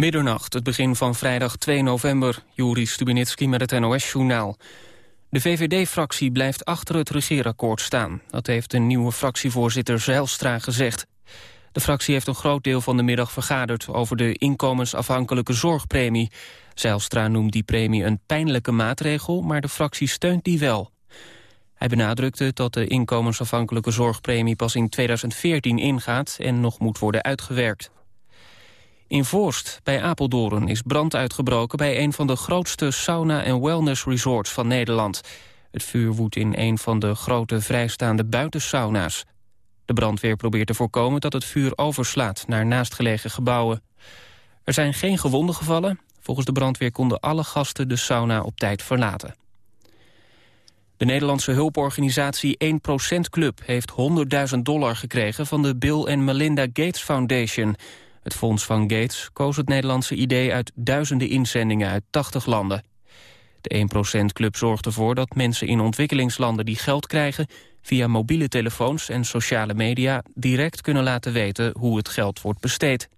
Middernacht, het begin van vrijdag 2 november. Juri Stubinitski met het NOS-journaal. De VVD-fractie blijft achter het regeerakkoord staan. Dat heeft de nieuwe fractievoorzitter Zijlstra gezegd. De fractie heeft een groot deel van de middag vergaderd... over de inkomensafhankelijke zorgpremie. Zijlstra noemt die premie een pijnlijke maatregel... maar de fractie steunt die wel. Hij benadrukte dat de inkomensafhankelijke zorgpremie pas in 2014 ingaat... en nog moet worden uitgewerkt. In Voorst, bij Apeldoorn, is brand uitgebroken... bij een van de grootste sauna- en wellness-resorts van Nederland. Het vuur woedt in een van de grote vrijstaande buitensauna's. De brandweer probeert te voorkomen dat het vuur overslaat... naar naastgelegen gebouwen. Er zijn geen gewonden gevallen. Volgens de brandweer konden alle gasten de sauna op tijd verlaten. De Nederlandse hulporganisatie 1% Club heeft 100.000 dollar gekregen... van de Bill Melinda Gates Foundation... Het fonds van Gates koos het Nederlandse idee uit duizenden inzendingen uit 80 landen. De 1%-club zorgt ervoor dat mensen in ontwikkelingslanden die geld krijgen... via mobiele telefoons en sociale media direct kunnen laten weten hoe het geld wordt besteed.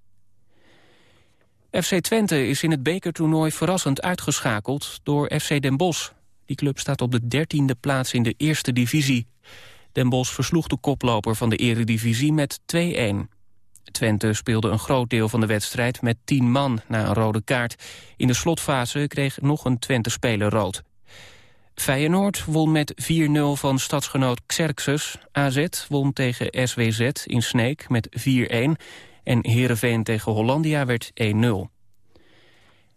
FC Twente is in het bekertoernooi verrassend uitgeschakeld door FC Den Bosch. Die club staat op de dertiende plaats in de eerste divisie. Den Bosch versloeg de koploper van de eredivisie met 2-1. Twente speelde een groot deel van de wedstrijd met tien man na een rode kaart. In de slotfase kreeg nog een Twente-speler rood. Feyenoord won met 4-0 van stadsgenoot Xerxes. AZ won tegen SWZ in Sneek met 4-1. En Heerenveen tegen Hollandia werd 1-0.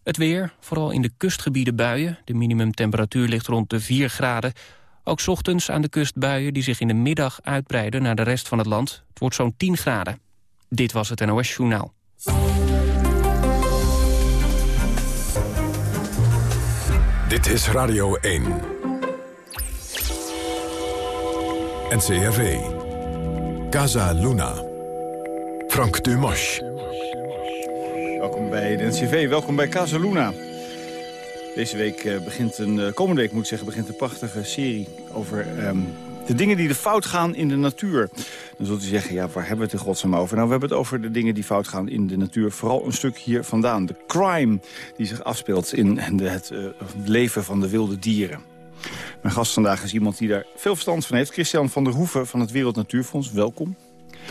Het weer, vooral in de kustgebieden buien. De minimumtemperatuur ligt rond de 4 graden. Ook ochtends aan de kust buien die zich in de middag uitbreiden naar de rest van het land. Het wordt zo'n 10 graden. Dit was het NOS Journaal. Dit is Radio 1. NCRV. Casa Luna. Frank Dumas. Welkom bij de NCV, welkom bij Casa Luna. Deze week eh, begint een, uh, komende week moet ik zeggen, begint een prachtige serie over um, de dingen die de fout gaan in de natuur. Dan zult u zeggen, ja, waar hebben we het in godsnaam over? Nou, we hebben het over de dingen die fout gaan in de natuur. Vooral een stuk hier vandaan. De crime die zich afspeelt in de, het uh, leven van de wilde dieren. Mijn gast vandaag is iemand die daar veel verstand van heeft. Christian van der Hoeven van het Wereld Natuurfonds. Welkom.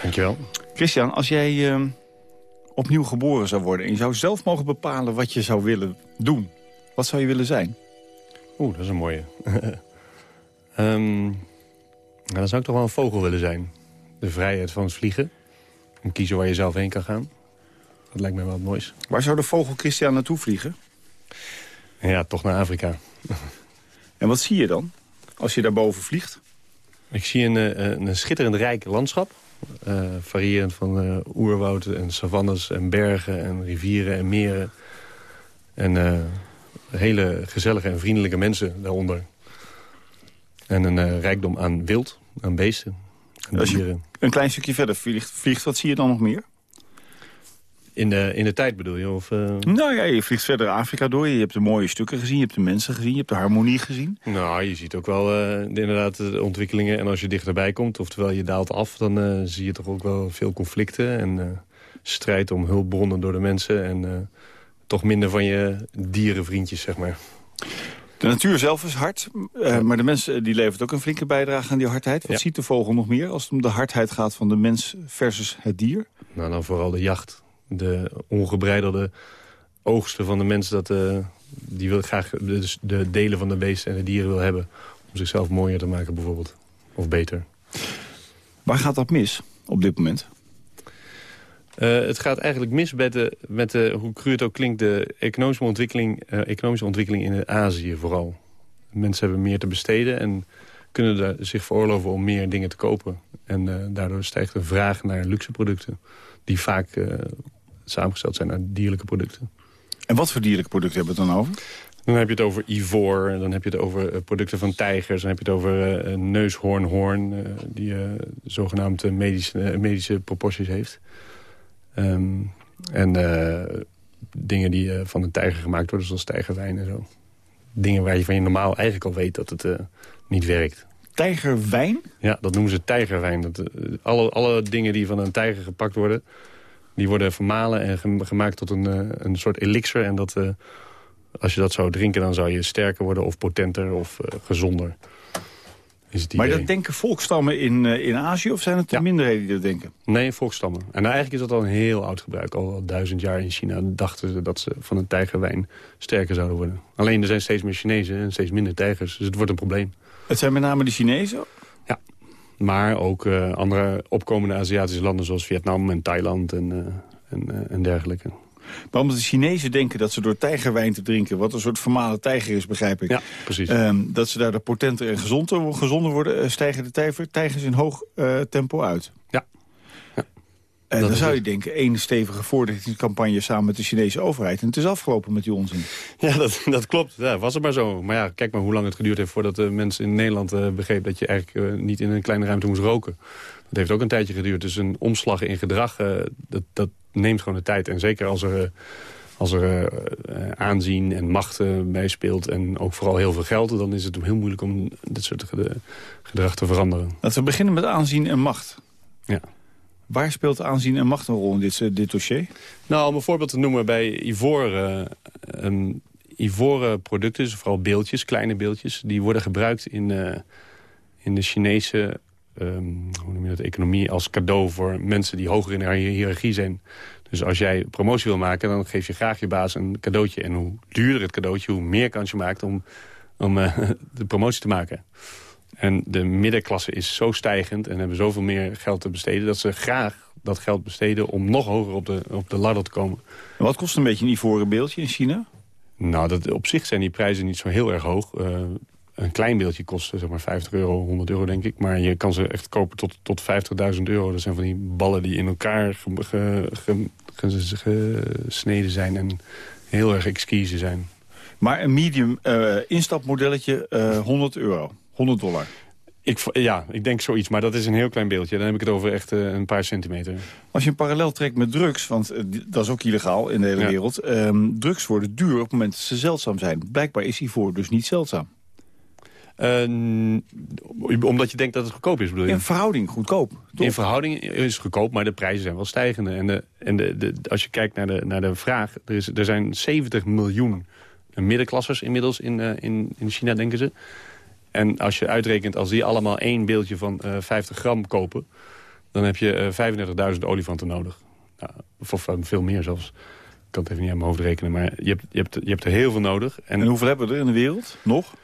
Dankjewel. Christian, als jij uh, opnieuw geboren zou worden... en je zou zelf mogen bepalen wat je zou willen doen... wat zou je willen zijn? Oeh, dat is een mooie. um, nou, dan zou ik toch wel een vogel willen zijn. De vrijheid van het vliegen. En kiezen waar je zelf heen kan gaan. Dat lijkt mij wel het moois. Waar zou de vogel Christian naartoe vliegen? Ja, toch naar Afrika. En wat zie je dan, als je daarboven vliegt? Ik zie een, eh, een, een schitterend rijk landschap. Uh, variërend van uh, oerwouden en savannes en bergen en rivieren en meren. En uh, hele gezellige en vriendelijke mensen daaronder. En een uh, rijkdom aan wild, aan beesten, aan Als dieren. je een klein stukje verder vliegt, vliegt, wat zie je dan nog meer? In de, in de tijd bedoel je? Of, uh... Nou ja, je vliegt verder Afrika door. Je hebt de mooie stukken gezien, je hebt de mensen gezien, je hebt de harmonie gezien. Nou, je ziet ook wel uh, inderdaad de ontwikkelingen. En als je dichterbij komt, oftewel je daalt af... dan uh, zie je toch ook wel veel conflicten en strijd om hulpbronnen door de mensen. En toch minder van je dierenvriendjes, zeg maar. De natuur zelf is hard, uh, maar de mens die levert ook een flinke bijdrage aan die hardheid. Wat ja. ziet de vogel nog meer als het om de hardheid gaat van de mens versus het dier? Nou, dan vooral de jacht. De ongebreidelde oogsten van de mens. Dat, uh, die wil graag de, de, delen van de beesten en de dieren wil hebben. Om zichzelf mooier te maken bijvoorbeeld. Of beter. Waar gaat dat mis op dit moment? Uh, het gaat eigenlijk mis met, de, met de, hoe cru het ook klinkt, de economische ontwikkeling, uh, economische ontwikkeling in Azië vooral. Mensen hebben meer te besteden en kunnen daar zich veroorloven om meer dingen te kopen. En uh, daardoor stijgt de vraag naar luxe producten, die vaak samengesteld zijn uit dierlijke producten. En wat voor dierlijke producten hebben we het dan over? Dan heb je het over ivoor, dan heb je het over producten van tijgers... dan heb je het over neushoornhoorn, die zogenaamde medische, medische proporties heeft. Um, en uh, dingen die uh, van een tijger gemaakt worden, zoals tijgerwijn en zo. Dingen waar je van je normaal eigenlijk al weet dat het uh, niet werkt. Tijgerwijn? Ja, dat noemen ze tijgerwijn. Dat, alle, alle dingen die van een tijger gepakt worden... Die worden vermalen en gemaakt tot een, een soort elixir. En dat, als je dat zou drinken, dan zou je sterker worden of potenter of gezonder maar dat denken volkstammen in, uh, in Azië of zijn het de minderheden die dat denken? Nee, volkstammen. En eigenlijk is dat al een heel oud gebruik. Al duizend jaar in China dachten ze dat ze van een tijgerwijn sterker zouden worden. Alleen er zijn steeds meer Chinezen en steeds minder tijgers. Dus het wordt een probleem. Het zijn met name de Chinezen? Ja, maar ook uh, andere opkomende Aziatische landen zoals Vietnam en Thailand en, uh, en, en dergelijke. Maar omdat de Chinezen denken dat ze door tijgerwijn te drinken... wat een soort formale tijger is, begrijp ik. Ja, precies. Ehm, dat ze daar de potenter en gezonder, gezonder worden... Uh, stijgen de tijger, tijgers in hoog uh, tempo uit. Ja. ja. En dan zou je denken, één stevige voorlichtingscampagne samen met de Chinese overheid. En het is afgelopen met die onzin. Ja, dat, dat klopt. Ja, was het maar zo. Maar ja, kijk maar hoe lang het geduurd heeft voordat de mensen in Nederland uh, begrepen... dat je eigenlijk niet in een kleine ruimte moest roken. Dat heeft ook een tijdje geduurd. Dus een omslag in gedrag, dat, dat, neemt gewoon de tijd. En zeker als er, als er uh, aanzien en macht meespeelt... en ook vooral heel veel geld... dan is het heel moeilijk om dit soort gedrag te veranderen. Laten we beginnen met aanzien en macht. Ja. Waar speelt aanzien en macht een rol in dit, dit dossier? Nou, om een voorbeeld te noemen bij ivoren... Um, ivoren producten, dus vooral beeldjes, kleine beeldjes... die worden gebruikt in, in de Chinese um, hoe noem je dat, economie als cadeau voor mensen die hoger in de hiërarchie zijn. Dus als jij promotie wil maken, dan geef je graag je baas een cadeautje. En hoe duurder het cadeautje, hoe meer kans je maakt om, om uh, de promotie te maken. En de middenklasse is zo stijgend en hebben zoveel meer geld te besteden... dat ze graag dat geld besteden om nog hoger op de, op de ladder te komen. En wat kost een beetje een ivoren beeldje in China? Nou, dat, op zich zijn die prijzen niet zo heel erg hoog. Uh, een klein beeldje kost zeg maar 50 euro, 100 euro denk ik. Maar je kan ze echt kopen tot, tot 50.000 euro. Dat zijn van die ballen die in elkaar gesneden zijn en heel erg exquise zijn. Maar een medium uh, instapmodelletje, uh, eh, 100 euro, 100 dollar. Ik, ja, ik denk zoiets, maar dat is een heel klein beeldje. Dan heb ik het over echt uh, een paar centimeter. Als je een parallel trekt met drugs, want dat is ook illegaal in de hele wereld. Um, drugs worden duur op het moment dat ze zeldzaam zijn. Blijkbaar is hiervoor dus niet zeldzaam. Uh, omdat je denkt dat het goedkoop is, bedoel je? In verhouding goedkoop. In verhouding is het goedkoop, maar de prijzen zijn wel stijgende. En, de, en de, de, als je kijkt naar de, naar de vraag... Er, is, er zijn 70 miljoen middenklassers inmiddels in, uh, in, in China, denken ze. En als je uitrekent, als die allemaal één beeldje van uh, eh, 50 gram kopen... dan heb je 35.000 olifanten nodig. Nou, of veel meer zelfs. Ik kan het even niet aan mijn hoofd rekenen, maar je hebt, je hebt, je hebt er heel veel nodig. En, en hoeveel hebben we er in de wereld? Nog?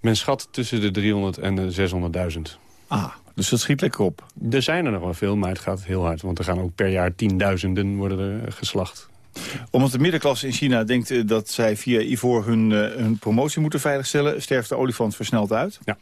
Men schat tussen de 300 en de 600.000. Ah, dus dat schiet lekker op. Er zijn er nog wel veel, maar het gaat heel hard. Want er gaan ook per jaar tienduizenden worden er geslacht. Omdat de middenklasse in China denkt eh, dat zij via Ivor hun, eh, hun promotie moeten veiligstellen... sterft de olifant versneld uit. Ja.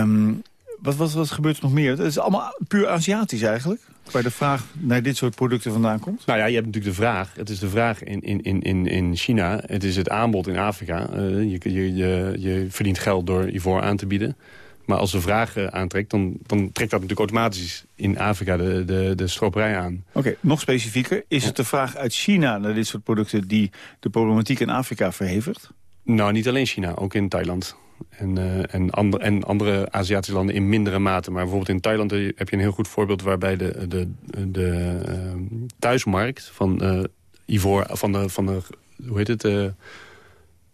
Um, wat, wat, wat gebeurt er nog meer? Het is allemaal puur Aziatisch eigenlijk? Waar de vraag naar dit soort producten vandaan komt? Nou ja, je hebt natuurlijk de vraag. Het is de vraag in, in, in, in China. Het is het aanbod in Afrika. Uh, je, je, je, je verdient geld door ivoor aan te bieden. Maar als de vraag uh, aantrekt, dan, dan trekt dat natuurlijk automatisch in Afrika de, de, de stroperij aan. Oké, nog specifieker. Is het de vraag uit China naar dit soort producten die de problematiek in Afrika verhevigt? Nou, niet alleen China, ook in Thailand. En, uh, en, andere, en andere Aziatische landen in mindere mate. Maar bijvoorbeeld in Thailand heb je een heel goed voorbeeld... waarbij de, de, de uh, thuismarkt van uh, ivoor, van de, van de hoe heet het,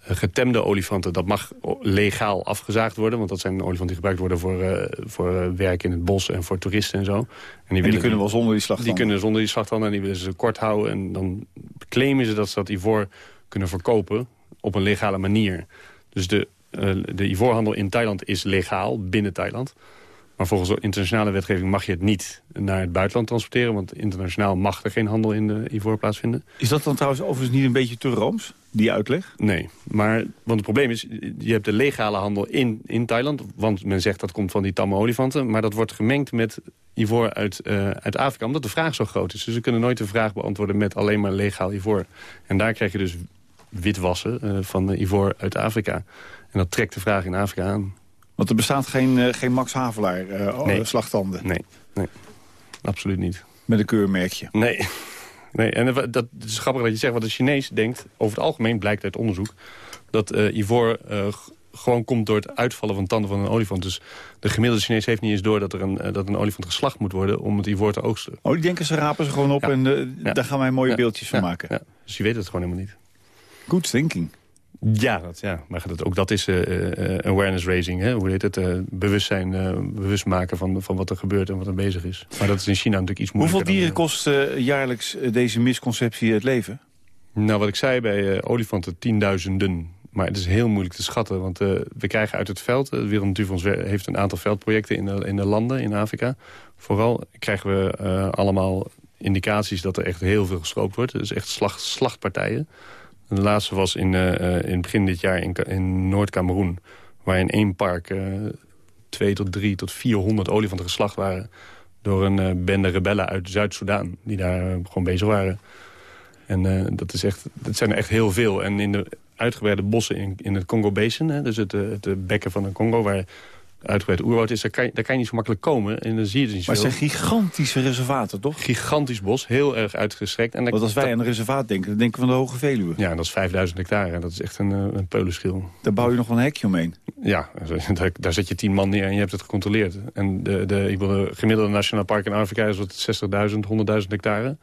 getemde olifanten... dat mag legaal afgezaagd worden. Want dat zijn olifanten die gebruikt worden voor, voor werk in het bos en voor toeristen en zo. En die, en die kunnen wel zonder die slagtanden? Die kunnen zonder die slagtanden en die willen ze kort houden. En dan claimen ze dat ze dat ivoor kunnen verkopen op een legale manier. Dus de de ivoorhandel in Thailand is legaal, binnen Thailand. Maar volgens de internationale wetgeving mag je het niet naar het buitenland transporteren. Want internationaal mag er geen handel in de ivoor plaatsvinden. Is dat dan trouwens overigens niet een beetje te rooms, die uitleg? Nee, maar want het probleem is, je hebt de legale handel in, in Thailand. Want men zegt dat komt van die tamme olifanten. Maar dat wordt gemengd met ivoor uit, uh, uit Afrika, omdat de vraag zo groot is. Dus ze kunnen nooit de vraag beantwoorden met alleen maar legaal ivoor. En daar krijg je dus witwassen uh, van ivoor uit Afrika. En dat trekt de vraag in Afrika aan. Want er bestaat geen, uh, geen Max Havelaar uh, nee. slagtanden? Nee, nee, absoluut niet. Met een keurmerkje? Nee. nee. En dat, is grappig dat je zegt wat de Chinees denkt. Over het algemeen blijkt uit onderzoek dat uh, ivoor gewoon komt door het uitvallen van tanden van een olifant. Dus de gemiddelde Chinees heeft niet eens door dat er een, eh, dat een olifant geslacht moet worden om het ivoor te oogsten. Oh, die denken ze rapen ze gewoon op en uh, daar gaan wij mooie beeldjes van maken. Dus je weet het gewoon helemaal niet. Good thinking. Ja, dat, ja. maar dat, ook dat is uh, awareness raising. Hè? Hoe heet het? Uh, bewustzijn, bewust maken van, van wat er gebeurt en wat er bezig is. Maar dat is in China natuurlijk iets moeilijker. Hoeveel dieren kost jaarlijks deze misconceptie het leven? Nou, wat ik zei bij olifanten, tienduizenden. Maar het is heel moeilijk te schatten, want we krijgen uit het veld... Het Wereld Natuurfonds heeft een aantal veldprojecten in de, in de landen in Afrika. Vooral krijgen we allemaal indicaties dat er echt heel veel gestroopt wordt. Dus echt slag, slachtpartijen. De laatste was in, uh, in begin dit jaar in, in Noord-Cameroen... waar in één park uh, twee tot drie tot 400 olifanten geslacht waren... door een bende rebellen uit Zuid-Soedan, die daar gewoon bezig waren. En dat, is echt, dat zijn er echt heel veel. En in de uitgebreide bossen in, in het Congo Basin... dus het, het bekken van de Congo... waar uitgebreid oerwoud is, daar kan, je, daar kan je niet zo makkelijk komen. En dan zie je dus niet Maar het zijn gigantische reservaten, toch? Gigantisch bos, heel erg uitgestrekt. En Want als wij aan een reservaat denken, dan denken we aan de Hoge Veluwe. Ja, dat is 5000 hectare. Dat is echt een, eh, een peulenschil. Daar bouw je nog wel een hekje omheen. Ja, daar, daar zet je tien man neer en je hebt het gecontroleerd. En de, de, de gemiddelde nationaal park in Afrika is wat 60.000, 100.000 hectare.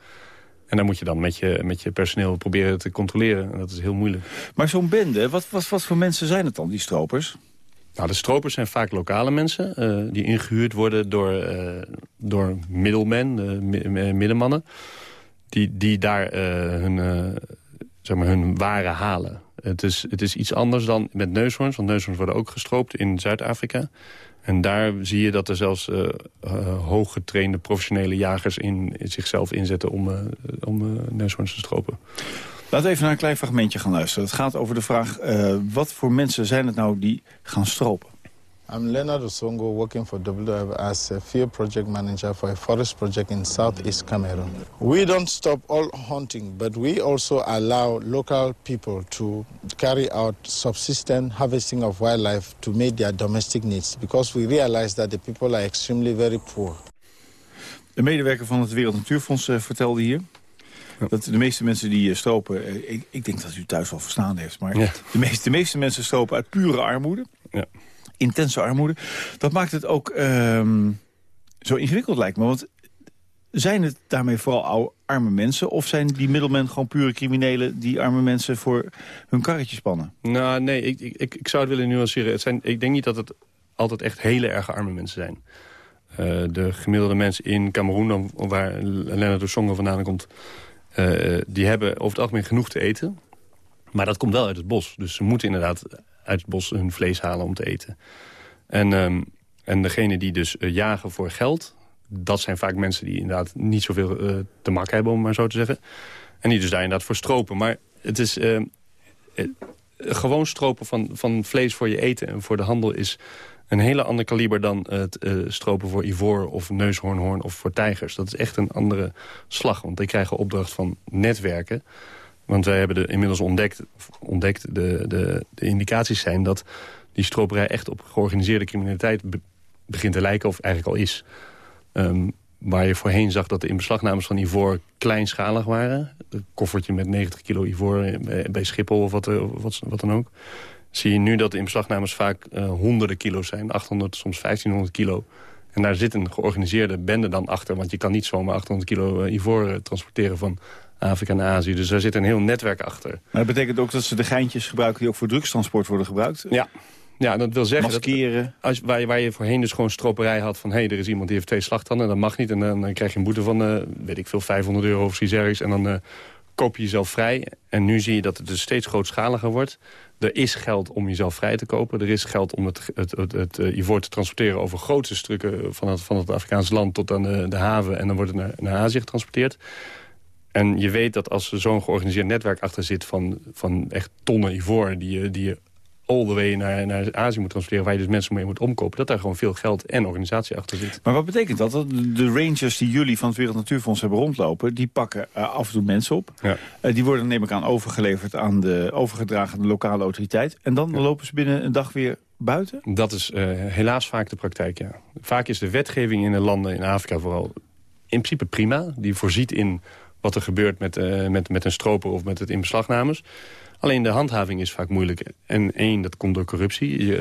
En dan moet je dan met je, met je personeel proberen te controleren. En dat is heel moeilijk. Maar zo'n bende, wat, wat, wat voor mensen zijn het dan, die stropers? Nou, de stropers zijn vaak lokale mensen uh, die ingehuurd worden door, uh, door middelmen, uh, middenmannen. Die, die daar hun, zeg maar hun waren halen. Het is, het is iets anders dan met neushoorns, want neushoorns worden ook gestroopt in Zuid-Afrika. En daar zie je dat er zelfs hooggetrainde professionele jagers in, in zichzelf inzetten om, om neushoorns te stropen. Laten we even naar een klein fragmentje gaan luisteren. Het gaat over de vraag, uh, wat voor mensen zijn het nou die gaan stropen? I'm Leonard Osongo, working for WWF as a field project manager for a forest project in southeast Cameroon. We don't stop all hunting, but we also allow local people to carry out subsistence harvesting of wildlife to meet their domestic needs, because we realize that the people are extremely very poor. De medewerker van het Wereld Natuurfonds uh, vertelde hier dat de meeste mensen die eh, stropen... Eh, ik, ik, denk dat u thuis wel verstaan heeft... maar de, meeste, de meeste mensen stropen uit pure armoede. Ja. Intense armoede. Dat maakt het ook ehm, zo ingewikkeld lijkt me. Want zijn het daarmee vooral arme mensen... of zijn die middelmen gewoon pure criminelen... die arme mensen voor hun karretje spannen? Nou, nee, ik, ik, ik zou het willen nuanceren. Het zijn, ik denk niet dat het altijd echt hele erge arme mensen zijn. Uh, de gemiddelde mensen in Cameroen, waar Lennart Ossongo vandaan komt... Uh, die hebben over het algemeen genoeg te eten. Maar dat komt wel uit het bos. Dus ze moeten inderdaad uit het bos hun vlees halen om te eten. En, um, en degene die dus uh, jagen voor geld... dat zijn vaak mensen die inderdaad niet zoveel uh, te mak hebben, om maar zo te zeggen. En die dus daar inderdaad voor stropen. Maar het is... Ehm, gewoon stropen van, van vlees voor je eten en voor de handel is een hele ander kaliber dan het uh, stropen voor ivoor of neushoornhoorn of voor tijgers. Dat is echt een andere slag, want die krijgen opdracht van netwerken. Want wij hebben de, inmiddels ontdekt, ontdekt de, de, de indicaties zijn dat die stroperij echt op georganiseerde criminaliteit begint te lijken of eigenlijk al is. Um, waar je voorheen zag dat de inbeslagnames van ivoor kleinschalig waren. Een koffertje met 90 kilo ivoor bij Schiphol of wat, wat, wat dan ook zie je nu dat de inbeslagnames vaak uh, honderden kilo's zijn. 800, soms 1500 kilo. En daar zit een georganiseerde bende dan achter. Want je kan niet zomaar 800 kilo uh, ivoor uh, transporteren van Afrika naar Azië. Dus daar zit een heel netwerk achter. Maar dat betekent ook dat ze de geintjes gebruiken... die ook voor drugstransport worden gebruikt? Ja, ja, dat wil zeggen... Maskeren. Dat, als, waar, je, waar je voorheen dus gewoon stroperij had van... hé, hey, er is iemand die heeft twee slagtanden, dat mag niet. En dan, dan krijg je een boete van, weet ik veel, 500 euro of zoiets En dan koop je jezelf vrij. En nu zie je dat het dus steeds grootschaliger wordt. Er is geld om jezelf vrij te kopen. Er is geld om het, het, het, ivoor te transporteren over grote stukken van het, van het Afrikaanse land tot aan de, de haven. En dan wordt het naar, naar Azië getransporteerd. En je weet dat als er zo'n georganiseerd netwerk achter zit van, van echt tonnen ivoor... die die je all the way naar, naar Azië moet transporteren... waar je dus mensen mee moet omkopen... dat daar gewoon veel geld en organisatie achter zit. Maar wat betekent dat? De rangers die jullie van het Wereld Natuurfonds hebben rondlopen... die pakken uh, af en toe mensen op. Ja. Uh, die worden neem ik aan overgeleverd aan de overgedragen de lokale autoriteit. En dan lopen ze binnen een dag weer buiten? Dat is uh, helaas vaak de praktijk, ja. Vaak is de wetgeving in de landen in Afrika vooral in principe prima. Die voorziet in wat er gebeurt met, met, met een stroper of met het inbeslagnames. Alleen de handhaving is vaak moeilijk. En één, dat komt door corruptie.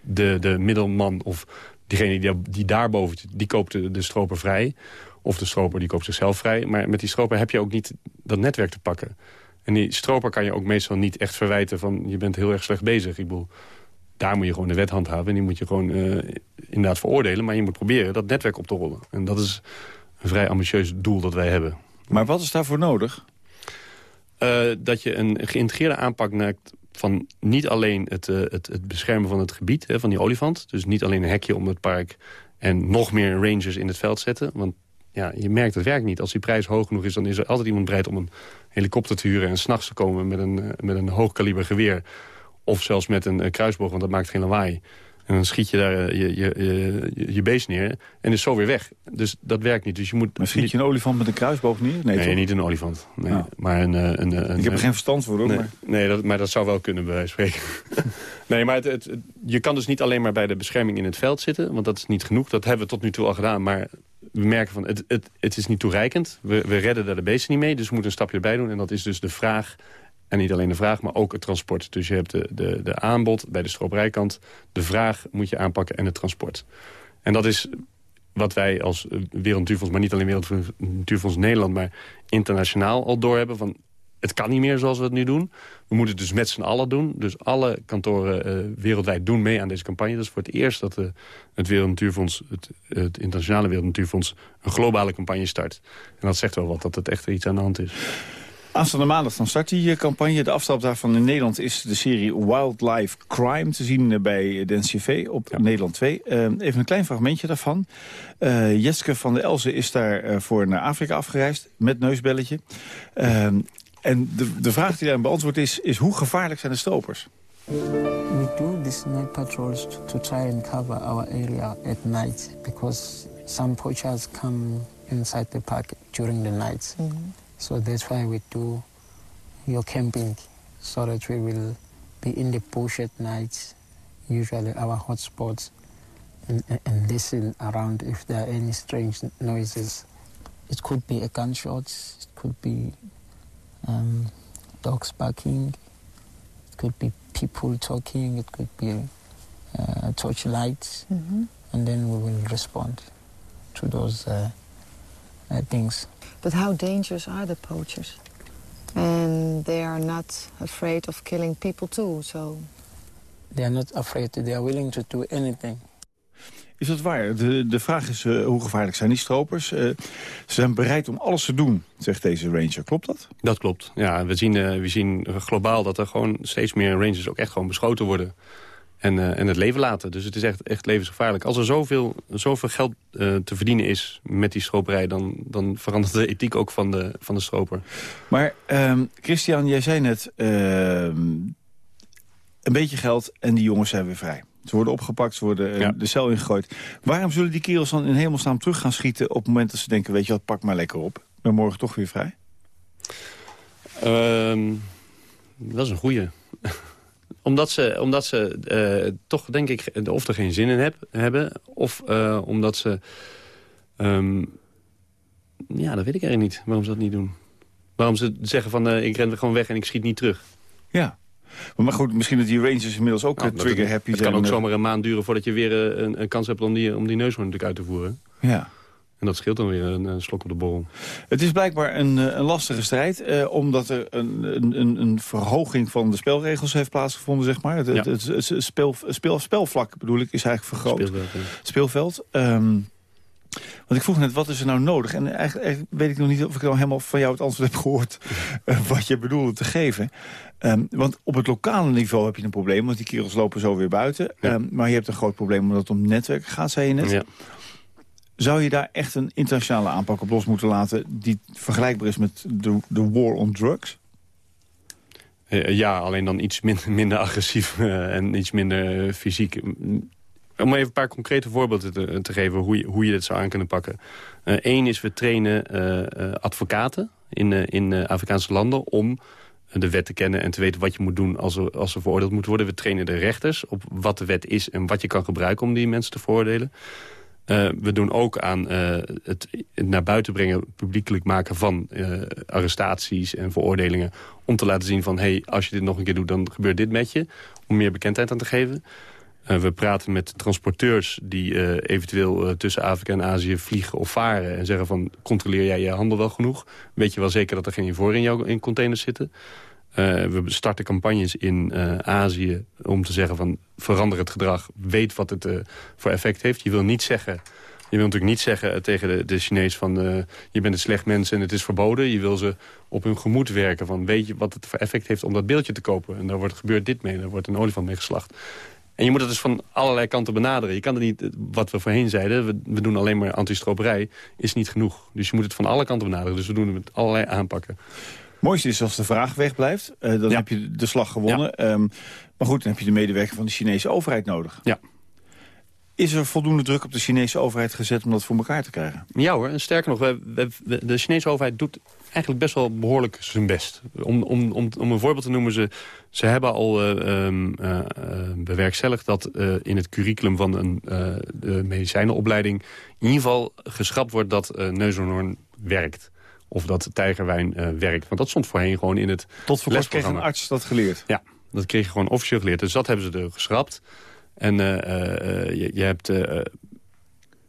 de, de middelman of diegene die, die daarboven die koopt de, de stroper vrij. Of de stroper die koopt zichzelf vrij. Maar met die stroper heb je ook niet dat netwerk te pakken. En die stroper kan je ook meestal niet echt verwijten van... je bent heel erg slecht bezig. Ik daar moet je gewoon de wet handhaven. En die moet je gewoon uh, inderdaad veroordelen. Maar je moet proberen dat netwerk op te rollen. En dat is een vrij ambitieus doel dat wij hebben. Maar wat is daarvoor nodig? Uh, dat je een geïntegreerde aanpak maakt van niet alleen het, uh, het, het, beschermen van het gebied, hè, van die olifant. Dus niet alleen een hekje om het park en nog meer rangers in het veld zetten. Want ja, je merkt het werkt niet. Als die prijs hoog genoeg is, dan is er altijd iemand bereid om een helikopter te huren... en s'nachts te komen met een, met een hoogkaliber geweer. Of zelfs met een, kruisboog, want dat maakt geen lawaai. En dan schiet je daar eh, je, je, je, je beest neer en is zo weer weg. Dus dat werkt niet. Dus je moet maar schiet je een olifant met een kruisboog neer? Nee, nee niet een olifant. Nee. Ah. Maar een, eh, een, een, Ik heb er geen verstand voor, hoor. Nee, maar, nee dat, maar dat zou wel kunnen, bij wijze van spreken. nee, maar het, het, je kan dus niet alleen maar bij de bescherming in het veld zitten. Want dat is niet genoeg. Dat hebben we tot nu toe al gedaan. Maar we merken van, het, het, het is niet toereikend. We, we redden daar de beesten niet mee. Dus we moeten een stapje erbij doen. En dat is dus de vraag en niet alleen de vraag, maar ook het transport. Dus je hebt de, de, de aanbod bij de stroperijkant. De vraag moet je aanpakken en het transport. En dat is wat wij als Wereld maar niet alleen Wereld Nederland... maar internationaal al doorhebben van... het kan niet meer zoals we het nu doen. We moeten het dus met z'n allen doen. Dus alle kantoren uh, wereldwijd doen mee aan deze campagne. Dat is voor het eerst dat uh, het, Wereld het, het internationale Wereld Natuurfonds... een globale campagne start. En dat zegt wel wat, dat het echt iets aan de hand is. Aanstaande maandag dan start die eh, campagne. De afstap daarvan in Nederland is de serie Wildlife Crime... te zien eh, bij de NCV op Nederland 2. Uh, eh, even een klein fragmentje daarvan. Uh, Jetske van der Elzen is daar voor naar Afrika afgereisd... met neusbelletje. Ehm, en de, de vraag die daarin beantwoord is... is hoe gevaarlijk zijn de stropers? We do these night patrols to try and cover our area at night... because some poachers come inside the park during the night... Mm -hmm. So that's why we do your camping, so that we will be in the bush at night, usually our hotspots, and, and listen around if there are any strange noises. It could be a gunshot, it could be um, dogs barking, it could be people talking, it could be uh, torchlights, mm -hmm. and then we will respond to those uh, uh, things. But how dangerous are the poachers? And they are not afraid of killing people too, so... They are not afraid, they are willing to do anything. Is dat waar? De, de vraag is uh, hoe gevaarlijk zijn die stropers? Uh, ze zijn bereid om alles te doen, zegt deze ranger. Klopt dat? Dat klopt. Ja, we zien, uh, we zien globaal dat er gewoon steeds meer rangers ook echt gewoon beschoten worden en, uh, en het leven laten. Dus het is echt, echt levensgevaarlijk. Als er zoveel, zoveel geld uh, te verdienen is met die stroperij... Dan, dan verandert de ethiek ook van de, van de stroper. Maar um, Christian, jij zei net... Uh, een beetje geld en die jongens zijn weer vrij. Ze worden opgepakt, ze worden eh, ja. de cel ingegooid. Waarom zullen die kerels dan in hemelsnaam terug gaan schieten... op het moment dat ze denken, weet je wat, pak maar lekker op. Ik ben morgen toch weer vrij? Um, dat is een goeie omdat ze, omdat ze uh, toch, denk ik, of er geen zin in heb, hebben... of uh, omdat ze... Um, ja, dat weet ik eigenlijk niet, waarom ze dat niet doen. Waarom ze zeggen van, uh, ik ren gewoon weg en ik schiet niet terug. Ja, maar goed, misschien dat die Rangers inmiddels ook nou, trigger happy zijn. Het kan ook zomaar een maand duren voordat je weer een, een kans hebt om die, om die neushoorn natuurlijk uit te voeren. Ja. En dat scheelt dan weer een, een, slok op de borrel. Het is blijkbaar een, eh, een lastige strijd, eh, omdat er een, een, een, verhoging van de spelregels heeft plaatsgevonden, zeg maar. Het, ja. het, het, speel, speel, spelvlak, bedoel ik, is eigenlijk vergroot. Speelveld. Ja. Speelveld. Um, want ik vroeg net, wat is er nou nodig? En eigenlijk, weet ik nog niet of ik dan helemaal van jou het antwoord heb gehoord... Uh, wat je bedoelde te geven. Um, want op het lokale niveau heb je een probleem... want die kerels lopen zo weer buiten. Ja. Um, maar je hebt een groot probleem omdat het om netwerken gaat, zei je net. Ja. Zou je daar echt een internationale aanpak op los moeten laten... die vergelijkbaar is met de, de war on drugs? Eh, ja, alleen dan iets minder, minder agressief uh, en iets minder fysiek. Om even een paar concrete voorbeelden te, te geven hoe je, hoe je dit zou aan kunnen pakken. Eén is, we trainen advocaten in, in Afrikaanse landen... om de wet te kennen en te weten wat je moet doen als er, als er veroordeeld moet worden. We trainen de rechters op wat de wet is en wat je kan gebruiken om die mensen te veroordelen. Uh, we doen ook aan uh, het naar buiten brengen, publiekelijk maken van uh, arrestaties en veroordelingen. Om te laten zien van, hey, als je dit nog een keer doet, dan gebeurt dit met je. Om meer bekendheid aan te geven. we praten met transporteurs die eventueel tussen Afrika en Azië vliegen of varen. En zeggen van, controleer jij je handel wel genoeg? Weet je wel zeker dat er geen ivoor in jouw in containers zitten? We starten campagnes in Azië om te zeggen van verander het gedrag. Weet wat het voor effect heeft. Je wil niet zeggen je wil natuurlijk niet zeggen tegen de, de Chinees van... Je bent een slecht mens en het is verboden. Je wil ze op hun gemoed werken. Van, weet je wat het voor effect heeft om dat beeldje te kopen? En daar wordt, gebeurt dit mee. Daar wordt een olifant mee geslacht. En je moet het dus van allerlei kanten benaderen. Je kan het niet, wat we voorheen zeiden, we, we doen alleen maar antistroperij, is niet genoeg. Dus je moet het van alle kanten benaderen. Dus we doen het met allerlei aanpakken. Mooiste is als de vraag wegblijft. Uh, dan heb je de slag gewonnen. Ehm, maar goed, dan heb je de medewerking van de Chinese overheid nodig. Ja. Is er voldoende druk op de Chinese overheid gezet om dat voor elkaar te krijgen? Ja hoor, en sterker nog, we, we, de Chinese overheid doet eigenlijk best wel behoorlijk zijn best. Om, om, om, om een voorbeeld te noemen, ze, ze hebben al uh, uh, bewerkstelligd... dat uh, in het curriculum van een de medicijnenopleiding... in ieder geval geschrapt wordt dat uh, neushoorn werkt. Of dat tijgerwijn werkt. Want dat stond voorheen gewoon in het Tot voor kort kreeg een arts dat geleerd? Ja, dat kreeg je gewoon officieel geleerd. Dus dat hebben ze er geschrapt. En uh, je, je, hebt...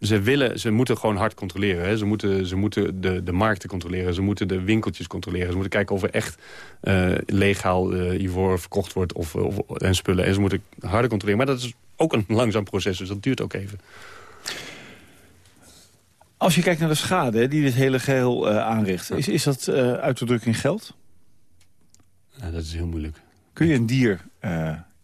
ze, willen, ze moeten gewoon hard controleren. Hè. Ze moeten, ze moeten de, de markten controleren. Ze moeten de winkeltjes controleren. Ze moeten kijken of er echt uh, legaal uh, ivoor verkocht wordt of, of, en spullen. En ze moeten harder controleren. Maar dat is ook een langzaam proces, dus dat duurt ook even. Als je kijkt naar de schade die dit hele geheel uh, aanricht... Is, is dat uit te drukken in geld? Dat is heel moeilijk. Kun je een dier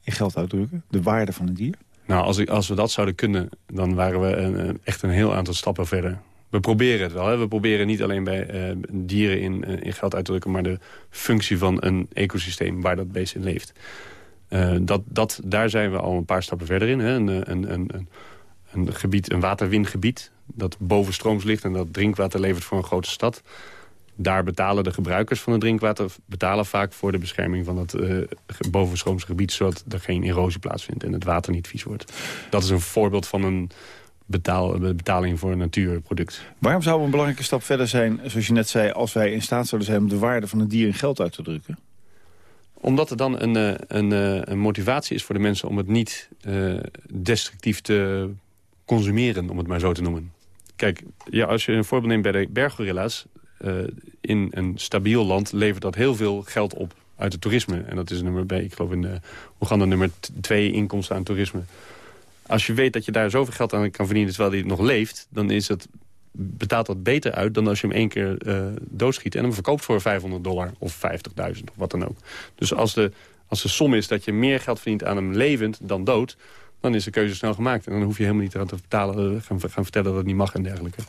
in geld uitdrukken? De waarde van een dier? Nou, als, ik, als we dat zouden kunnen, dan waren we een, echt een heel aantal stappen verder. We proberen het wel. Hè. We proberen niet alleen bij uh, dieren in, uh, in geld uit te drukken... maar de functie van een ecosysteem waar dat beest in leeft. Uh, dat, dat, daar zijn we al een paar stappen verder in. Hè. Een, een, een, een, gebied, een waterwindgebied dat bovenstrooms ligt... en dat drinkwater levert voor een grote stad daar betalen de gebruikers van het drinkwater betalen vaak voor de bescherming van het uh, bovenstroomse gebied... zodat er geen erosie plaatsvindt en het water niet vies wordt. Dat is een voorbeeld van een betaal, betaling voor een natuurproduct. Waarom zou een belangrijke stap verder zijn, zoals je net zei... als wij in staat zouden zijn om de waarde van een dier in geld uit te drukken? Omdat er dan een, eh, een, eh, een motivatie is voor de mensen om het niet uh, destructief te consumeren, om het maar zo te noemen. Kijk, ja, als je een voorbeeld neemt bij de berggorilla's... Uh, in een stabiel land levert dat heel veel geld op uit het toerisme. En dat is nummer bij, ik geloof in de Oeganda nummer twee inkomsten aan toerisme. Als je weet dat je daar zoveel geld aan kan verdienen terwijl hij nog leeft... dan is het, betaalt dat beter uit dan als je hem één keer uh, doodschiet... en hem verkoopt voor 500 dollar of 50.000 of wat dan ook. Dus als de, als de som is dat je meer geld verdient aan hem levend dan dood... dan is de keuze snel gemaakt. En dan hoef je helemaal niet eraan te vertalen, gaan, gaan vertellen dat het niet mag en dergelijke.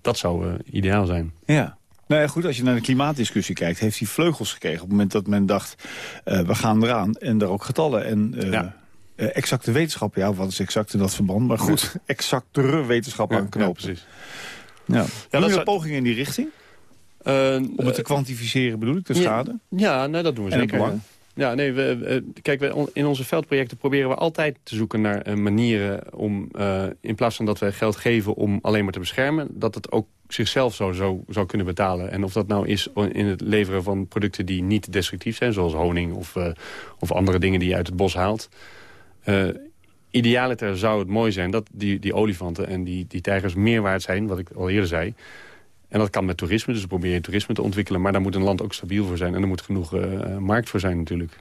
Dat zou uh, ideaal zijn. Ja. Nou ja, goed, als je naar de klimaatdiscussie kijkt... heeft hij vleugels gekregen op het moment dat men dacht... Uh, we gaan eraan en daar ook getallen. En uh, ja. exacte wetenschap, ja, wat is exact in dat verband? Maar goed, ja. exactere wetenschap aan knopen. Ja, precies. Ja. Ja, dat is een poging in die richting? Om het te kwantificeren bedoel ik, de schade? Ja, nee, dat doen we en zeker. Ja, nee, we, kijk, we, in onze veldprojecten proberen we altijd te zoeken naar uh, manieren om, uh, in plaats van dat we geld geven om alleen maar te beschermen, dat het ook zichzelf zo, zo zou kunnen betalen. En of dat nou is in het leveren van producten die niet destructief zijn, zoals honing of, uh, of andere dingen die je uit het bos haalt. idealiter zou het mooi zijn dat die, die olifanten en die, die tijgers meer waard zijn, wat ik al eerder zei. En dat kan met toerisme, dus we proberen toerisme te ontwikkelen. Maar daar moet een land ook stabiel voor zijn. En er moet genoeg uh, markt voor zijn natuurlijk.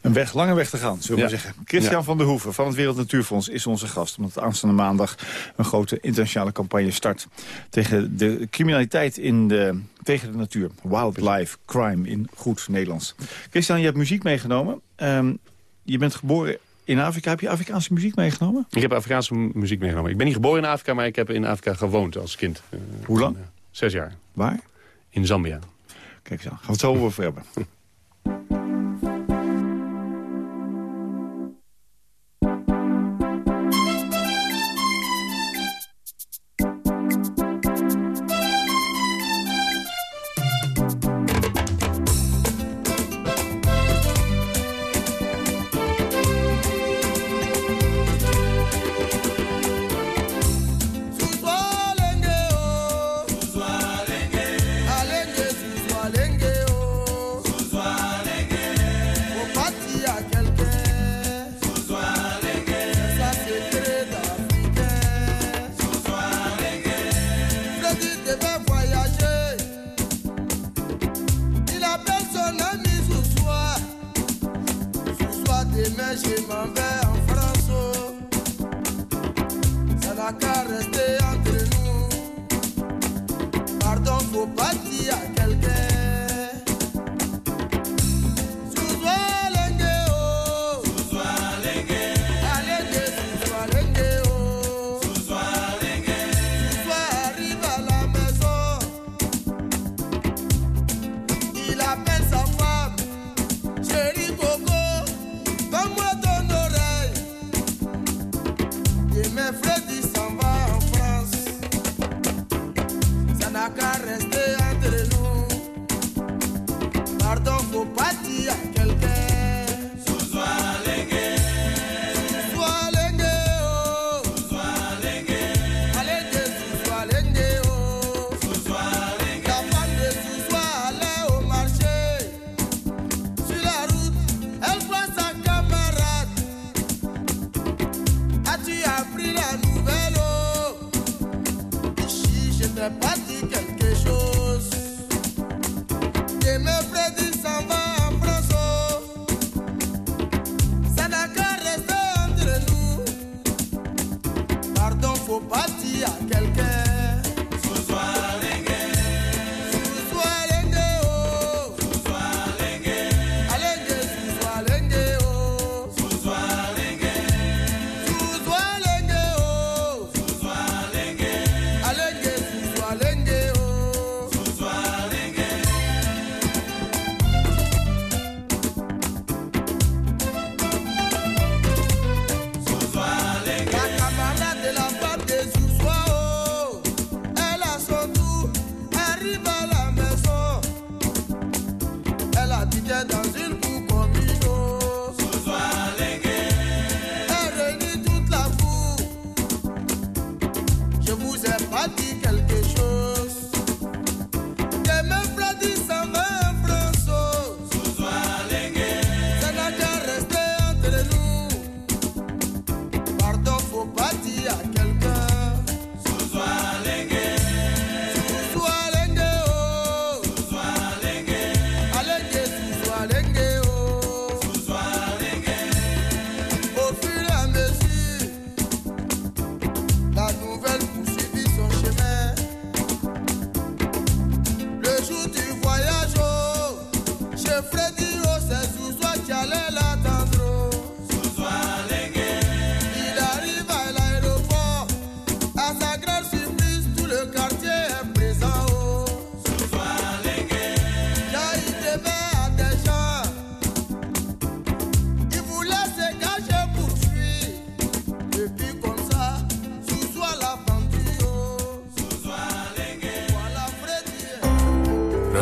Een weg, lange weg te gaan, zullen we ja. zeggen. Christian ja. van der Hoeven van het Wereld Natuurfonds is onze gast. Omdat aanstaande maandag een grote internationale campagne start... tegen de criminaliteit in de, tegen de natuur. Wildlife crime in goed Nederlands. Christian, je hebt muziek meegenomen. Um, je bent geboren in Afrika. Heb je Afrikaanse muziek meegenomen? Ik heb Afrikaanse muziek meegenomen. Ik ben niet geboren in Afrika, maar ik heb in Afrika gewoond als kind. Uh, Hoe lang? Uh, zes jaar. Waar? In Zambia. Kijk eens aan. Gaan we het zo over hebben.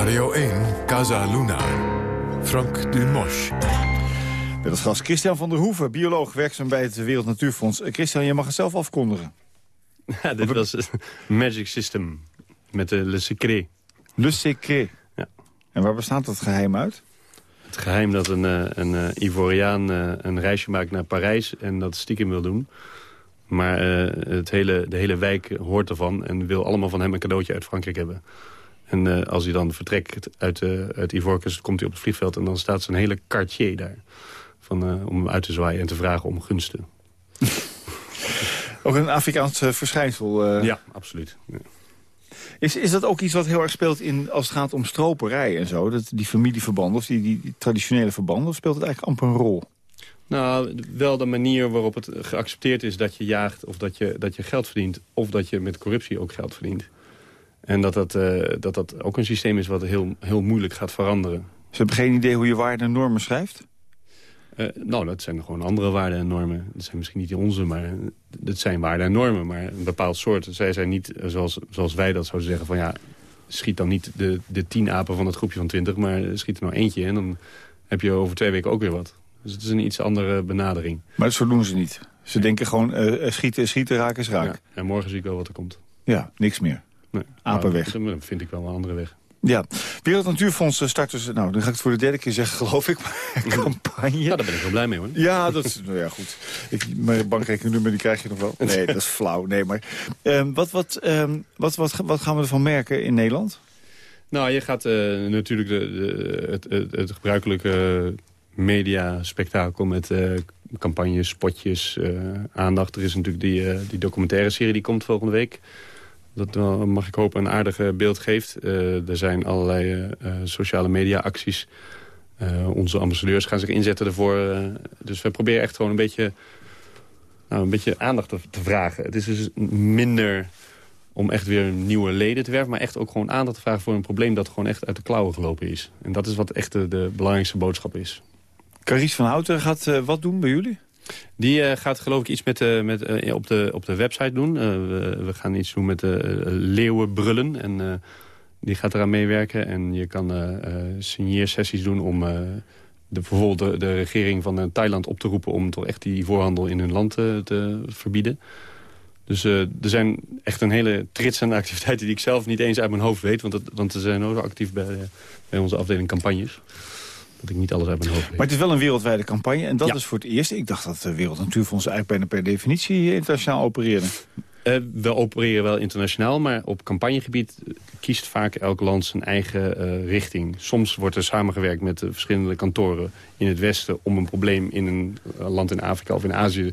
Casa Luna. Frank Dumosch. Met het gast Christian van der Hoeven, bioloog werkzaam bij het Wereld Natuurfonds. Eh, Christian, je mag het zelf afkondigen. Ja, dit was Magic System met de Le Secret. Le Secret. Ja. En waar bestaat dat geheim uit? Het geheim dat een, eh, een, een eh, Ivoriaan een reisje maakt naar Parijs en dat stiekem wil doen. Maar het hele, de hele wijk hoort ervan en wil allemaal van hem een cadeautje uit Frankrijk hebben. En uh, als hij dan vertrekt uit, uh, uit Ivorcus, komt hij op het vliegveld... en dan staat zijn hele quartier daar. Van, uh, om hem uit te zwaaien en te vragen om gunsten. ook een Afrikaans verschijnsel. Ja, absoluut. Ja. Is, is dat ook iets wat heel erg speelt in, als het gaat om stroperij en zo? Dat, die familieverbanden of die, die, die traditionele verbanden? Of speelt het eigenlijk amper een rol? Nou, wel de manier waarop het geaccepteerd is dat je jaagt... of dat je, dat je geld verdient, of dat je met corruptie ook geld verdient. En dat dat, uh, dat dat ook een systeem is wat heel, heel moeilijk gaat veranderen. Ze hebben geen idee hoe je waarden en normen schrijft? Uh, nou, dat zijn gewoon andere waarden en normen. Dat zijn misschien niet onze, maar dat zijn waarden en normen. Maar een bepaald soort. Zij zijn niet, zoals, zoals wij dat zouden zeggen, van ja... schiet dan niet de, de tien apen van het groepje van twintig... maar schiet er nou eentje en dan heb je over twee weken ook weer wat. Dus het is een iets andere benadering. Maar zo doen ze niet. Ze denken gewoon, uh, schieten, schieten, raken is raak. Ja, en morgen zie ik wel wat er komt. Ja, niks meer. Nee, Apenweg. Nou, dan vind ik wel een andere weg. Ja, Wereld Natuurfonds start dus, nou, dan ga ik het voor de derde keer zeggen, geloof ik, maar campagne. Ja, daar ben ik wel blij mee, hoor. Ja, dat is, nou ja, goed. Ik, mijn bankrekeningnummer, die krijg je nog wel. Nee, dat is flauw. Nee, maar um, wat, wat, um, wat, wat, wat gaan we ervan merken in Nederland? Nou, je gaat uh, natuurlijk de, de, het, het, het gebruikelijke media-spektakel met uh, campagnes, spotjes, aandacht. Er is natuurlijk die, die documentaire serie die komt volgende week. Dat mag ik hopen een aardige beeld geeft. er zijn allerlei sociale media acties. onze ambassadeurs gaan zich inzetten ervoor. dus we proberen echt gewoon een beetje, nou, een beetje aandacht te, vragen. Het is dus minder om echt weer nieuwe leden te werven... maar echt ook gewoon aandacht te vragen voor een probleem... dat gewoon echt uit de klauwen gelopen is. En dat is wat echt de, belangrijkste boodschap is. Caries van Houten gaat wat doen bij jullie? Die uh, gaat geloof ik iets met, uh, met, op, de, op de website doen. We, we, gaan iets doen met leeuwenbrullen. En die gaat eraan meewerken. En je kan signeersessies doen om de, bijvoorbeeld de, regering van Thailand op te roepen... om toch echt die voorhandel in hun land te verbieden. Dus er zijn echt een hele trits aan activiteiten die ik zelf niet eens uit mijn hoofd weet. Want, dat, want ze zijn ook actief bij, eh, bij onze afdeling campagnes. Dat ik niet alles uit mijn hoofd weet. Maar het is wel een wereldwijde campagne en dat is voor het eerst. Ik dacht dat de Wereld Natuurfonds eigenlijk bijna per definitie internationaal opereerde. Uh, we opereren wel internationaal, maar op campagnegebied kiest vaak elk land zijn eigen uh, richting. Soms wordt er samengewerkt met de verschillende kantoren in het Westen... om een probleem in een land in Afrika of in Azië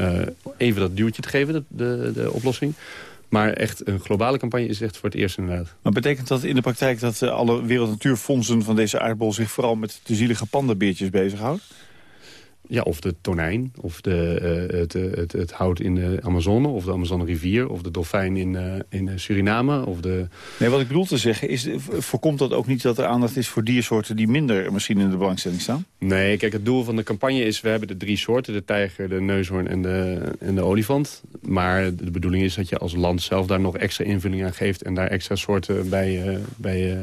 uh, even dat duwtje te geven, de, de, de, oplossing. Maar echt een globale campagne is echt voor het eerst inderdaad. Maar betekent dat in de praktijk dat uh, alle wereldnatuurfondsen van deze aardbol... zich vooral met de zielige pandabeertjes bezighouden? Ja, of de tonijn, of de, uh, het, het, het, hout in de Amazone, of de Amazone-rivier... of de dolfijn in, uh, in Suriname. Of de... Nee, wat ik bedoel te zeggen is, voorkomt dat ook niet dat er aandacht is... voor diersoorten die minder misschien in de belangstelling staan? Nee, kijk, het doel van de campagne is... we hebben de drie soorten, de tijger, de neushoorn en de, en de olifant. Maar de bedoeling is dat je als land zelf daar nog extra invulling aan geeft... en daar extra soorten bij, uh, bij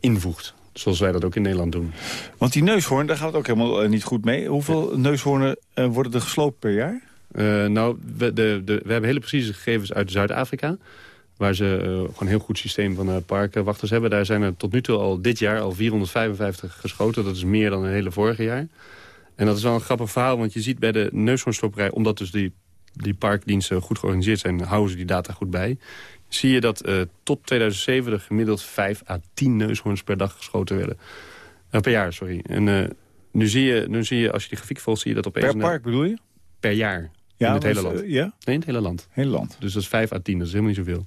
invoegt. Zoals wij dat ook in Nederland doen. Want die neushoorn, daar gaat het ook helemaal eh, niet goed mee. Hoeveel neushoornen uh, worden er gesloopt per jaar? Uh, nou, we, de, de, we hebben hele precieze gegevens uit Zuid-Afrika. Waar ze uh, gewoon een heel goed systeem van parkwachters hebben. Daar zijn er tot nu toe al dit jaar al 455 geschoten. Dat is meer dan het hele vorige jaar. En dat is wel een grappig verhaal. Want je ziet bij de neushoornstopperij, omdat dus die, die parkdiensten goed georganiseerd zijn... houden ze die data goed bij zie je dat uh, tot 2007 er gemiddeld 5 à 10 neushoorns per dag geschoten werden. Uh, per jaar, sorry. En uh, nu, zie je, nu zie je, als je die grafiek volgt, zie je dat opeens... Per park bedoel je? Per jaar. Ja, in het hele land. ja? Nee, in het hele land. Hele land. Dus dat is 5 à 10, dat is helemaal niet zoveel.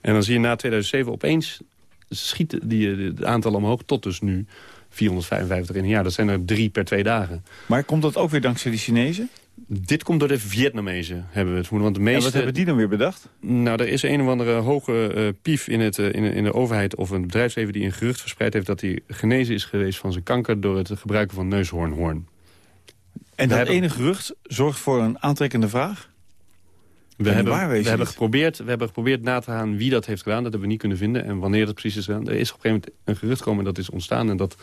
En dan zie je na 2007 opeens schieten die, het aantal omhoog tot dus nu 455 in een jaar. Dat zijn er drie per twee dagen. Maar komt dat ook weer dankzij de Chinezen? Dit komt door de Vietnamezen, hebben we het. Want de meeste... En wat hebben die dan weer bedacht? Nou, er is een of andere hoge uh, pief in, het, uh, in, in, de overheid of een bedrijfsleven... die een gerucht verspreid heeft dat hij genezen is geweest van zijn kanker... door het gebruiken van neushoornhoorn. En dat hebben... ene gerucht zorgt voor een aantrekkende vraag? We hebben, we, hebben geprobeerd, we hebben geprobeerd na te gaan wie dat heeft gedaan. Dat hebben we niet kunnen vinden. En wanneer dat precies is gedaan. Er is op een gegeven moment een gerucht gekomen dat is ontstaan. En dat,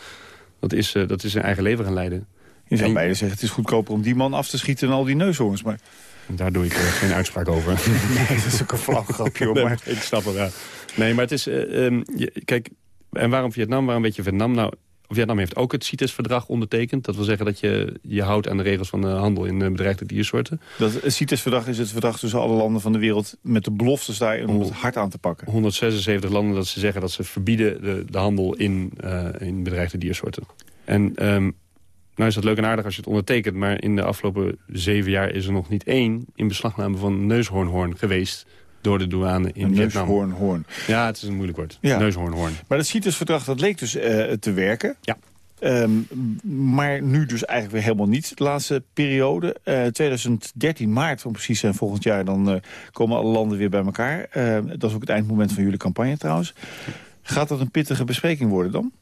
dat, is, uh, dat is zijn eigen leven gaan leiden. Je zou beide zeggen, het is goedkoper om die man af te schieten... en al die neushoorns, maar... Daar doe ik uh, geen uitspraak over. nee, dat is ook een flauw grapje, hoor. Maar... ik snap het, ja. Nee, maar het is... Uh, um, je, kijk, en waarom Vietnam? Waarom weet je Vietnam? Nou, Vietnam heeft ook het CITES-verdrag ondertekend. Dat wil zeggen dat je je houdt aan de regels van de handel in bedreigde diersoorten. Dat, het CITES-verdrag is het verdrag tussen alle landen van de wereld... met de beloftes daarin om het hard aan te pakken. 176 landen dat ze zeggen dat ze verbieden de, de handel in, uh, in bedreigde diersoorten. En um, nou is dat leuk en aardig als je het ondertekent... maar in de afgelopen zeven jaar is er nog niet één... in beslagname van neushoornhoorn geweest door de douane in een Vietnam. Neushoornhoorn. Ja, het is een moeilijk woord. Ja. Neushoornhoorn. Maar dat CITES-verdrag dat leek dus uh, te werken. Ja. Um, maar nu dus eigenlijk weer helemaal niet, de laatste periode. Uh, 2013 maart, om precies zijn volgend jaar... dan uh, komen alle landen weer bij elkaar. Uh, dat is ook het eindmoment van jullie campagne trouwens. Gaat dat een pittige bespreking worden dan?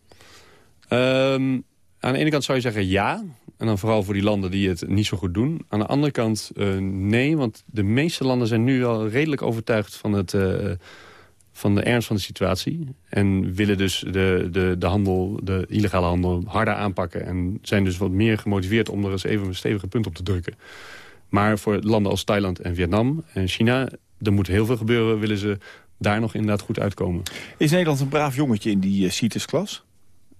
Um, aan de ene kant zou je zeggen ja. En dan vooral voor die landen die het niet zo goed doen. Aan de andere kant uh, nee, want de meeste landen zijn nu al redelijk overtuigd van, het, uh, van de ernst van de situatie. En willen dus de, de, de, handel, de illegale handel harder aanpakken. En zijn dus wat meer gemotiveerd om er eens even een stevige punt op te drukken. Maar voor landen als Thailand en Vietnam en China... er moet heel veel gebeuren, willen ze daar nog inderdaad goed uitkomen. Is Nederland een braaf jongetje in die uh, CITES-klas?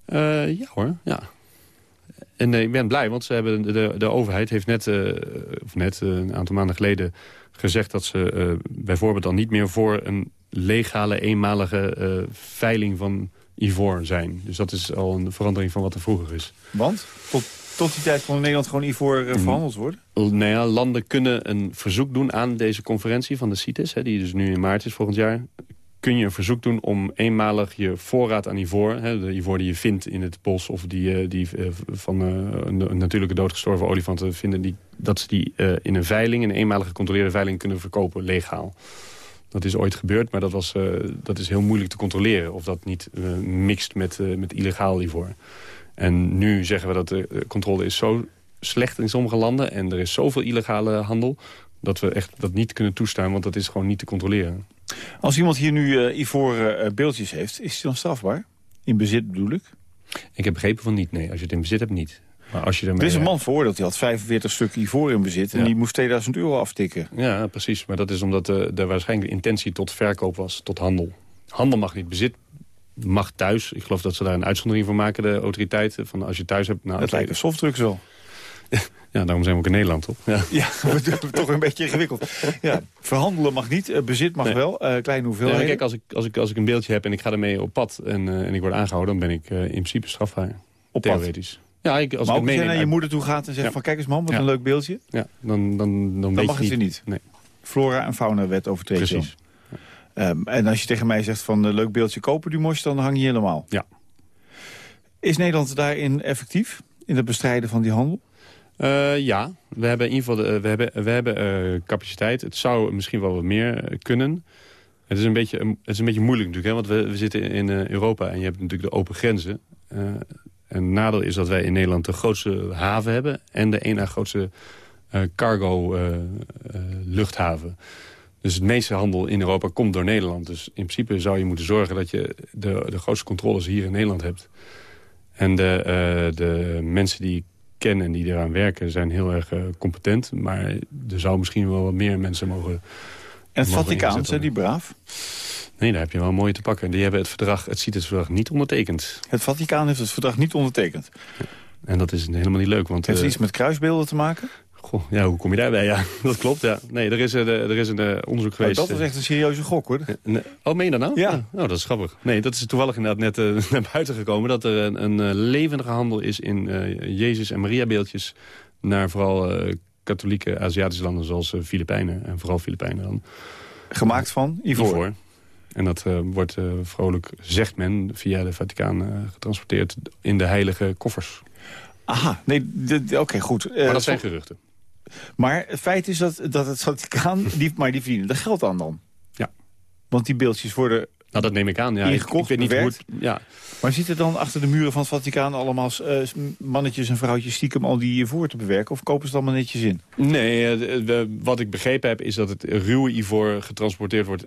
ja hoor, ja. En ik ben blij, want ze hebben, de, de overheid heeft net, uh, of net uh, een aantal maanden geleden gezegd... dat ze bijvoorbeeld dan niet meer voor een legale eenmalige veiling van ivoor zijn. Dus dat is al een verandering van wat er vroeger is. Want? Tot tot die tijd kon in Nederland gewoon ivoor uh, verhandeld worden? Nou ja, landen kunnen een verzoek doen aan deze conferentie van de CITES... Hè, die dus nu in maart is volgend jaar kun je een verzoek doen om eenmalig je voorraad aan ivoor... Hè, de ivoor die je vindt in het bos of die, die van een natuurlijke doodgestorven olifanten vinden... Die, dat ze die in een veiling, een eenmalige gecontroleerde veiling kunnen verkopen, legaal. Dat is ooit gebeurd, maar dat, was, dat is heel moeilijk te controleren... of dat niet uh, mixt met, met illegaal ivoor. En nu zeggen we dat de controle is zo slecht in sommige landen... en er is zoveel illegale handel... dat we echt dat niet kunnen toestaan, want dat is gewoon niet te controleren. Als iemand hier nu ivoren beeldjes heeft, is hij dan strafbaar? In bezit bedoel ik? Ik heb begrepen van niet, nee. Als je het in bezit hebt, niet. Maar als je er is een man veroordeeld, die had 45 stukken ivoor in bezit... en die moest 2000 euro aftikken. Ja, precies. Maar dat is omdat uh, er waarschijnlijk de intentie tot verkoop was, tot handel. Handel mag niet bezit, mag thuis. Ik geloof dat ze daar een uitzondering voor maken, de autoriteiten. Van als je thuis hebt... Nou, het lijkt een softdrugs wel. Ja, daarom zijn we ook in Nederland, toch? Ja, ja toch een beetje ingewikkeld. Ja, verhandelen mag niet, eh, bezit mag wel, uh, kleine hoeveelheden. kijk, als ik, als, ik, als ik een beeldje heb en ik ga ermee op pad en, uh, en ik word aangehouden... dan ben ik in principe strafbaar. Op Theoretisch. Pad. Ja, ik, als, maar ik als je naar je moeder toe gaat en zegt van kijk eens man, wat een leuk beeldje. Ja, dan, dan, dan, dan mag het niet. niet. Nee. Flora en fauna wet overtreden. Precies. Um, en als je tegen mij zegt van een leuk beeldje kopen, die mos, dan hang je helemaal. Ja. Is Nederland daarin effectief? In het bestrijden van die handel? Uh, ja, we hebben in ieder geval de, we hebben, we hebben uh, capaciteit. Het zou misschien wel wat meer kunnen. Het is een beetje, het is een beetje moeilijk natuurlijk, hè, want we, we zitten in Europa en je hebt natuurlijk de open grenzen. En nadeel is dat wij in Nederland de grootste haven hebben... en de ene grootste cargo luchthaven. Dus het meeste handel in Europa komt door Nederland. Dus in principe zou je moeten zorgen dat je de, de grootste controles hier in Nederland hebt. En de, de mensen die ik ken en die eraan werken zijn heel erg competent. Maar er zou misschien wel wat meer mensen mogen... En het Vaticaan, zijn die braaf? Nee, daar heb je wel mooi te pakken. Die hebben het verdrag, het ziet het verdrag niet ondertekend. Het Vaticaan heeft het verdrag niet ondertekend. En dat is helemaal niet leuk. Want, heeft het uh, iets met kruisbeelden te maken? Goh, ja, hoe kom je daarbij? Ja, dat klopt, ja. Nee, er is, uh, er is een uh, onderzoek geweest. Oh, dat was echt een serieuze gok, hoor. Oh, meen je dat nou? Ja. Oh, dat is grappig. Nee, dat is toevallig inderdaad net naar buiten gekomen... dat er een, een levendige handel is in Jezus- en Maria-beeldjes... naar vooral katholieke Aziatische landen zoals Filipijnen. En vooral Filipijnen dan. Gemaakt van ivoor? ivoor. En dat wordt vrolijk, zegt men, via de Vaticaan getransporteerd in de heilige koffers. Aha, nee, oké, goed. maar dat zijn geruchten. Maar het feit is dat, dat het Vaticaan, die, maar die verdienen er geld aan dan. Ja. Want die beeldjes worden nou, dat neem ik aan. Ja. Ingekocht, ik, ik weet niet hoe het, ja. Maar zitten dan achter de muren van het Vaticaan allemaal uh, mannetjes en vrouwtjes stiekem al die voor te bewerken? Of kopen ze het allemaal netjes in? Nee, uh, de, wat ik begrepen heb is dat het ruwe ivoor getransporteerd wordt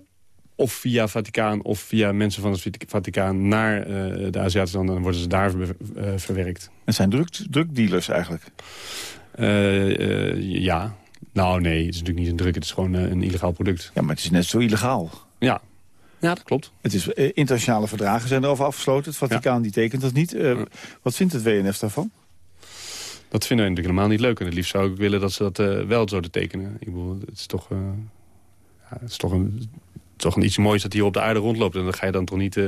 of via Vaticaan of via mensen van het Vaticaan naar uh, de Aziatische landen. Dan worden ze daar verwerkt. Het zijn druk, drukdealers eigenlijk? Uh, ja. Nou nee, het is natuurlijk niet een druk. Het is gewoon een illegaal product. Ja, maar het is net zo illegaal. Ja, ja, dat klopt. Het is, internationale verdragen zijn erover afgesloten. Het Vaticaan ja. die tekent dat niet. wat vindt het WNF daarvan? Dat vinden wij natuurlijk helemaal niet leuk. En het liefst zou ik willen dat ze dat wel zouden tekenen. Ik bedoel, het is toch... Ja, het is toch een toch een iets moois dat hier op de aarde rondloopt. En dat ga je dan toch niet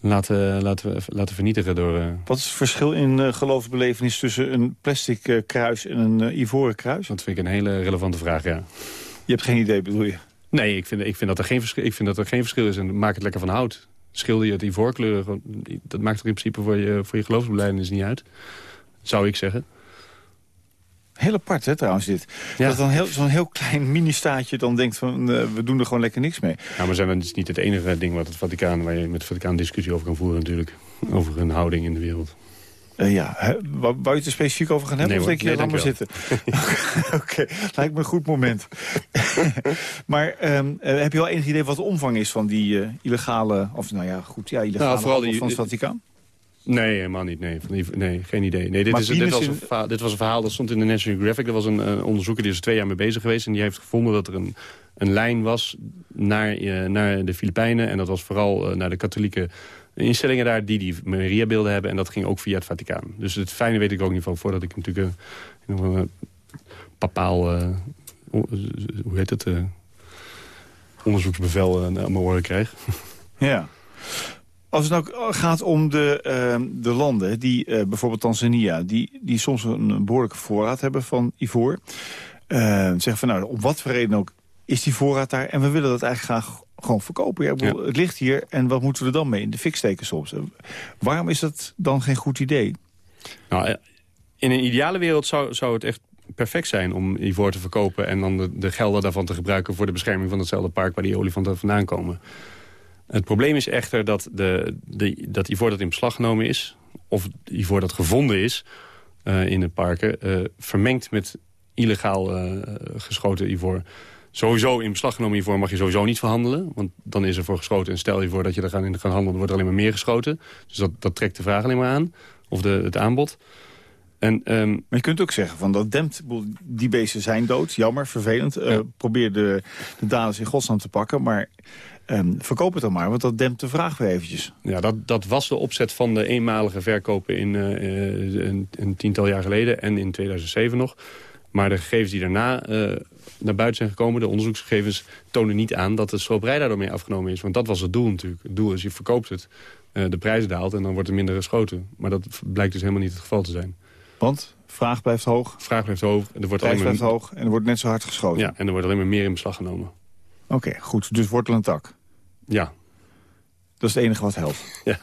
laten, laten, laten vernietigen door... Uh... Wat is het verschil in uh, geloofsbelevenis tussen een plastic kruis en een ivoren kruis? Dat vind ik een hele relevante vraag, ja. Je hebt geen idee, bedoel je? Nee, ik vind, ik vind, dat, er geen verschil, ik vind dat er geen verschil is. En maak het lekker van hout. Schilder je het ivoorkleuren, dat maakt er in principe voor je, voor je geloofsbelijdenis niet uit. Zou ik zeggen. Heel apart, hè, trouwens, dit. Ja. Dat dan zo'n heel klein mini-staatje dan denkt van... Uh, we doen er gewoon lekker niks mee. Ja, maar zijn we dus niet het enige ding wat het Vaticaan... waar je met het Vaticaan discussie over kan voeren natuurlijk. Over hun houding in de wereld. Uh, ja, He, wou je het er specifiek over gaan hebben? Nee, of denk je, nee, laat maar zitten? Oké, okay. lijkt me een goed moment. maar um, uh, heb je wel enig idee wat de omvang is van die illegale... of nou ja, goed, ja, illegale nou, vooral die, van het Vaticaan? Nee, helemaal niet. Nee, nee geen idee. Nee, dit, is, dit, was een verhaal, dit was een verhaal dat stond in de National Geographic. Er was een uh, onderzoeker die is er twee jaar mee bezig geweest. En die heeft gevonden dat er een, een lijn was naar, uh, naar de Filipijnen. En dat was vooral uh, naar de katholieke instellingen daar... die die Maria-beelden hebben. En dat ging ook via het Vaticaan. Dus het fijne weet ik ook niet van. Voordat ik natuurlijk een papaal... hoe heet het? onderzoeksbevel aan mijn oren krijg. Ja. Als het nou gaat om de, ehm, de landen, die, uh, bijvoorbeeld Tanzania... Die, die soms een behoorlijke voorraad hebben van ivoor... Uh, zeggen van nou, om wat voor reden ook is die voorraad daar... en we willen dat eigenlijk graag gewoon verkopen. Ja, bedoel, Het ligt hier en wat moeten we er dan mee? In de fik steken soms. Waarom is dat dan geen goed idee? Nou, eh, in een ideale wereld zou, zou het echt perfect zijn om ivoor te verkopen... en dan de, de gelden daarvan te gebruiken voor de bescherming van hetzelfde park... waar die olifanten vandaan komen. Het probleem is echter dat, de, de, dat ivoor dat in beslag genomen is... of ivoor dat gevonden is uh, in het parken... Uh, vermengd met illegaal uh, geschoten ivoor. Sowieso in beslag genomen ivoor mag je sowieso niet verhandelen. Want dan is er voor geschoten. En stel je voor dat je er gaan in gaan handelen, wordt er alleen maar meer geschoten. Dus dat, dat trekt de vraag alleen maar aan. Of de, het aanbod. En, um, maar je kunt ook zeggen, van dat dempt, die beesten zijn dood, jammer, vervelend. Ja. probeer de, de daders in godsnaam te pakken, maar Um, verkoop het dan maar, want dat dempt de vraag weer eventjes. Ja, dat, dat was de opzet van de eenmalige verkopen in, uh, een, een, tiental jaar geleden en in 2007 nog. Maar de gegevens die daarna uh, naar buiten zijn gekomen, de onderzoeksgegevens, tonen niet aan dat de stroperij daardoor mee afgenomen is. Want dat was het doel natuurlijk. Het doel is, je verkoopt het, uh, de prijs daalt en dan wordt er minder geschoten. Maar dat blijkt dus helemaal niet het geval te zijn. Want? Vraag blijft hoog. Vraag blijft hoog. Er wordt prijs blijft hoog en er wordt net zo hard geschoten. Ja, en er wordt alleen maar meer in beslag genomen. Oké, okay, goed. Dus wortel en tak. Ja. Dat is het enige wat helpt. Ja.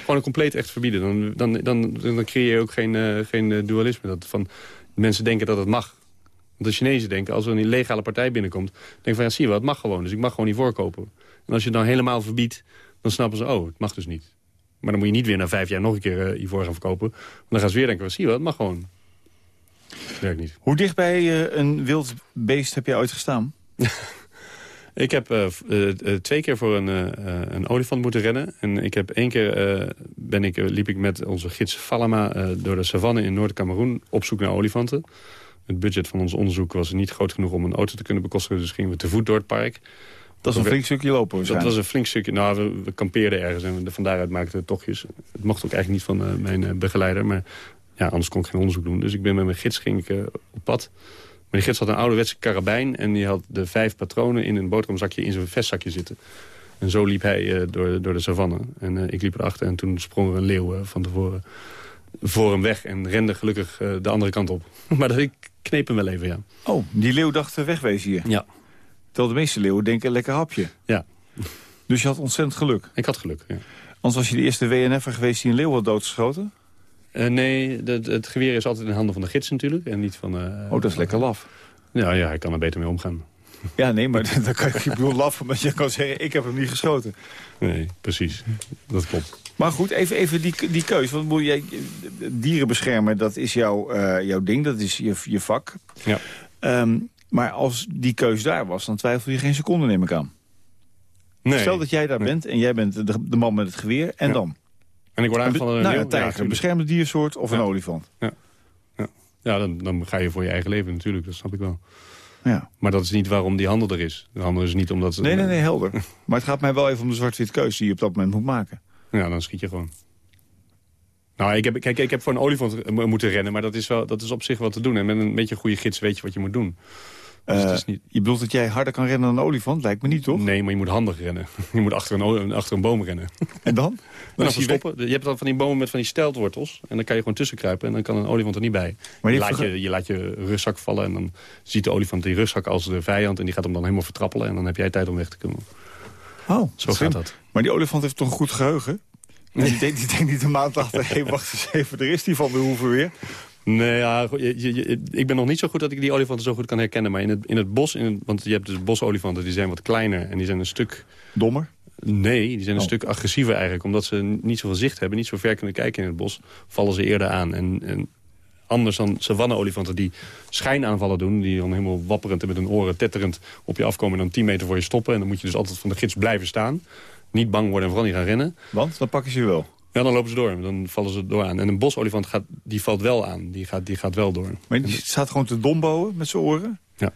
Gewoon een compleet echt verbieden. Dan, dan, dan, dan creëer je ook geen, uh, geen dualisme. Dat van, mensen denken dat het mag. Want de Chinezen denken, als er een illegale partij binnenkomt... denk van, ja, zie je wel, het mag gewoon. Dus ik mag gewoon niet voorkopen. En als je het dan helemaal verbiedt, dan snappen ze... oh, het mag dus niet. Maar dan moet je niet weer na vijf jaar nog een keer uh, ivoor gaan verkopen. Want dan gaan ze weer denken, zie je wel, het mag gewoon. Werkt niet. Hoe dicht bij uh, een wild beest heb je ooit gestaan? Ik heb uh, uh, twee keer voor een, uh, een olifant moeten rennen. En ik heb één keer ben ik, liep ik met onze gids Falama door de savanne in Noord-Cameroen op zoek naar olifanten. Het budget van ons onderzoek was niet groot genoeg om een auto te kunnen bekostigen. Dus gingen we te voet door het park. Dat is een flink stukje lopen Dat was een flink stukje. Nou, we, we kampeerden ergens en we, van daaruit maakten we tochtjes. Het mocht ook eigenlijk niet van mijn begeleider. Maar ja, anders kon ik geen onderzoek doen. Dus ik ben met mijn gids ging ik, op pad. Maar die gids had een ouderwetse karabijn... en die had de vijf patronen in een boterhamzakje in zijn vestzakje zitten. En zo liep hij uh, door, door de savanne. En uh, ik liep erachter en toen sprong er een leeuw uh, van tevoren voor hem weg... en rende gelukkig de andere kant op. maar dat, ik kneep hem wel even, ja. Oh, die leeuw dacht wegwezen hier? Ja. Terwijl de meeste leeuwen denken lekker hapje. Ja. Dus je had ontzettend geluk? Ik had geluk, ja. Anders was je de eerste WNF'er geweest die een leeuw had doodgeschoten? Uh, nee, het geweer is altijd in handen van de gids natuurlijk. En niet van, uh, oh, dat is lekker laf. Ja, ja, hij kan er beter mee omgaan. Ja, nee, maar dan kan je, ik bedoel laf, omdat je kan zeggen, ik heb hem niet geschoten. Nee, precies. Dat klopt. Maar goed, even, even die, die keus. Want moet jij, dieren beschermen, dat is jouw, uh, jouw ding, dat is je, je vak. Ja. Um, maar als die keus daar was, dan twijfel je geen seconde, neem ik aan. Nee. Stel dat jij daar nee. bent en jij bent de, de, man met het geweer, en ja. dan? En ik word aangevallen een, nou, een tijger, een beschermde diersoort of een olifant. Ja, ja. ja dan, dan ga je voor je eigen leven natuurlijk, dat snap ik wel. Ja. Maar dat is niet waarom die handel er is. De handel is niet omdat... Ze, nee, nee, nee, helder. maar het gaat mij wel even om de zwart-wit keuze die je op dat moment moet maken. Ja, dan schiet je gewoon. Nou, ik heb, kijk, ik heb voor een olifant moeten rennen, maar dat is, wel, dat is op zich wel te doen. En met een beetje goede gids weet je wat je moet doen. Dus uh, niet... Je bedoelt dat jij harder kan rennen dan een olifant? Lijkt me niet, toch? Nee, maar je moet handig rennen. Je moet achter een, achter een boom rennen. En dan? dan je, stoppen. je hebt dan van die bomen met van die steltwortels. En dan kan je gewoon tussen kruipen en dan kan een olifant er niet bij. Maar je, laat je, je laat je rugzak vallen en dan ziet de olifant die rugzak als de vijand. En die gaat hem dan helemaal vertrappelen. En dan heb jij tijd om weg te komen. Oh, Zo gaat dat. Maar die olifant heeft toch een goed geheugen? Nee. Die, denkt, die denkt niet een maand achter, hey, wacht eens even, er is die van de hoeven weer. Nee, ja, je, je, je, ik ben nog niet zo goed dat ik die olifanten zo goed kan herkennen. Maar in het, in het bos, in het, want je hebt dus bosolifanten, die zijn wat kleiner. En die zijn een stuk... Dommer? Nee, die zijn een oh. stuk agressiever eigenlijk. Omdat ze niet zoveel zicht hebben, niet zo ver kunnen kijken in het bos... vallen ze eerder aan. En, en anders dan savanne-olifanten die schijnaanvallen doen... die dan helemaal wapperend en met hun oren tetterend op je afkomen... en dan 10 meter voor je stoppen. En dan moet je dus altijd van de gids blijven staan. Niet bang worden en vooral niet gaan rennen. Want? Dan pakken ze je wel. Ja, dan lopen ze door. Dan vallen ze door aan. En een bosolifant gaat, die valt wel aan. Die gaat, die gaat wel door. Maar die staat gewoon te dombowen met zijn oren? Ja.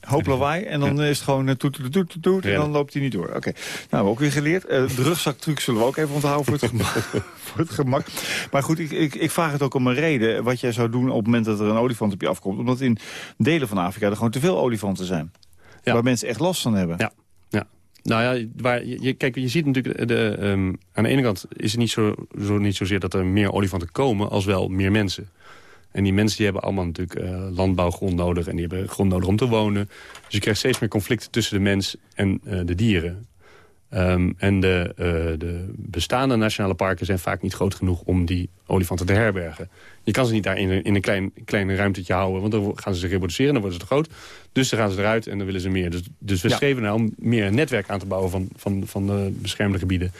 Hoop lawaai. En dan ja. is het gewoon uh, toet, toet, toet, toet, toet, En dan loopt hij niet door. Oké. Okay. Nou, we hebben ook weer geleerd. Uh, de rugzaktruc zullen we ook even onthouden voor het gemak. voor het gemak. Maar goed, ik, ik, ik vraag het ook om een reden. Wat jij zou doen op het moment dat er een olifant op je afkomt. Omdat in delen van Afrika er gewoon te veel olifanten zijn. Ja. Waar mensen echt last van hebben. Ja. Nou ja, waar, je, kijk, je ziet natuurlijk... De, ehm, aan de ene kant is het niet, zo, zo, niet zozeer dat er meer olifanten komen... als wel meer mensen. En die mensen die hebben allemaal natuurlijk uh, landbouwgrond nodig... en die hebben grond nodig om te wonen. Dus je krijgt steeds meer conflicten tussen de mens en uh, de dieren. Um, en de, uh, de bestaande nationale parken zijn vaak niet groot genoeg... om die olifanten te herbergen. Je kan ze niet daar in een, in een klein, klein ruimtetje houden... want dan gaan ze zich reproduceren, dan worden ze te groot. Dus dan gaan ze eruit en dan willen ze meer. Dus, dus we ja. streven naar om meer een netwerk aan te bouwen... van, van, van de beschermde gebieden.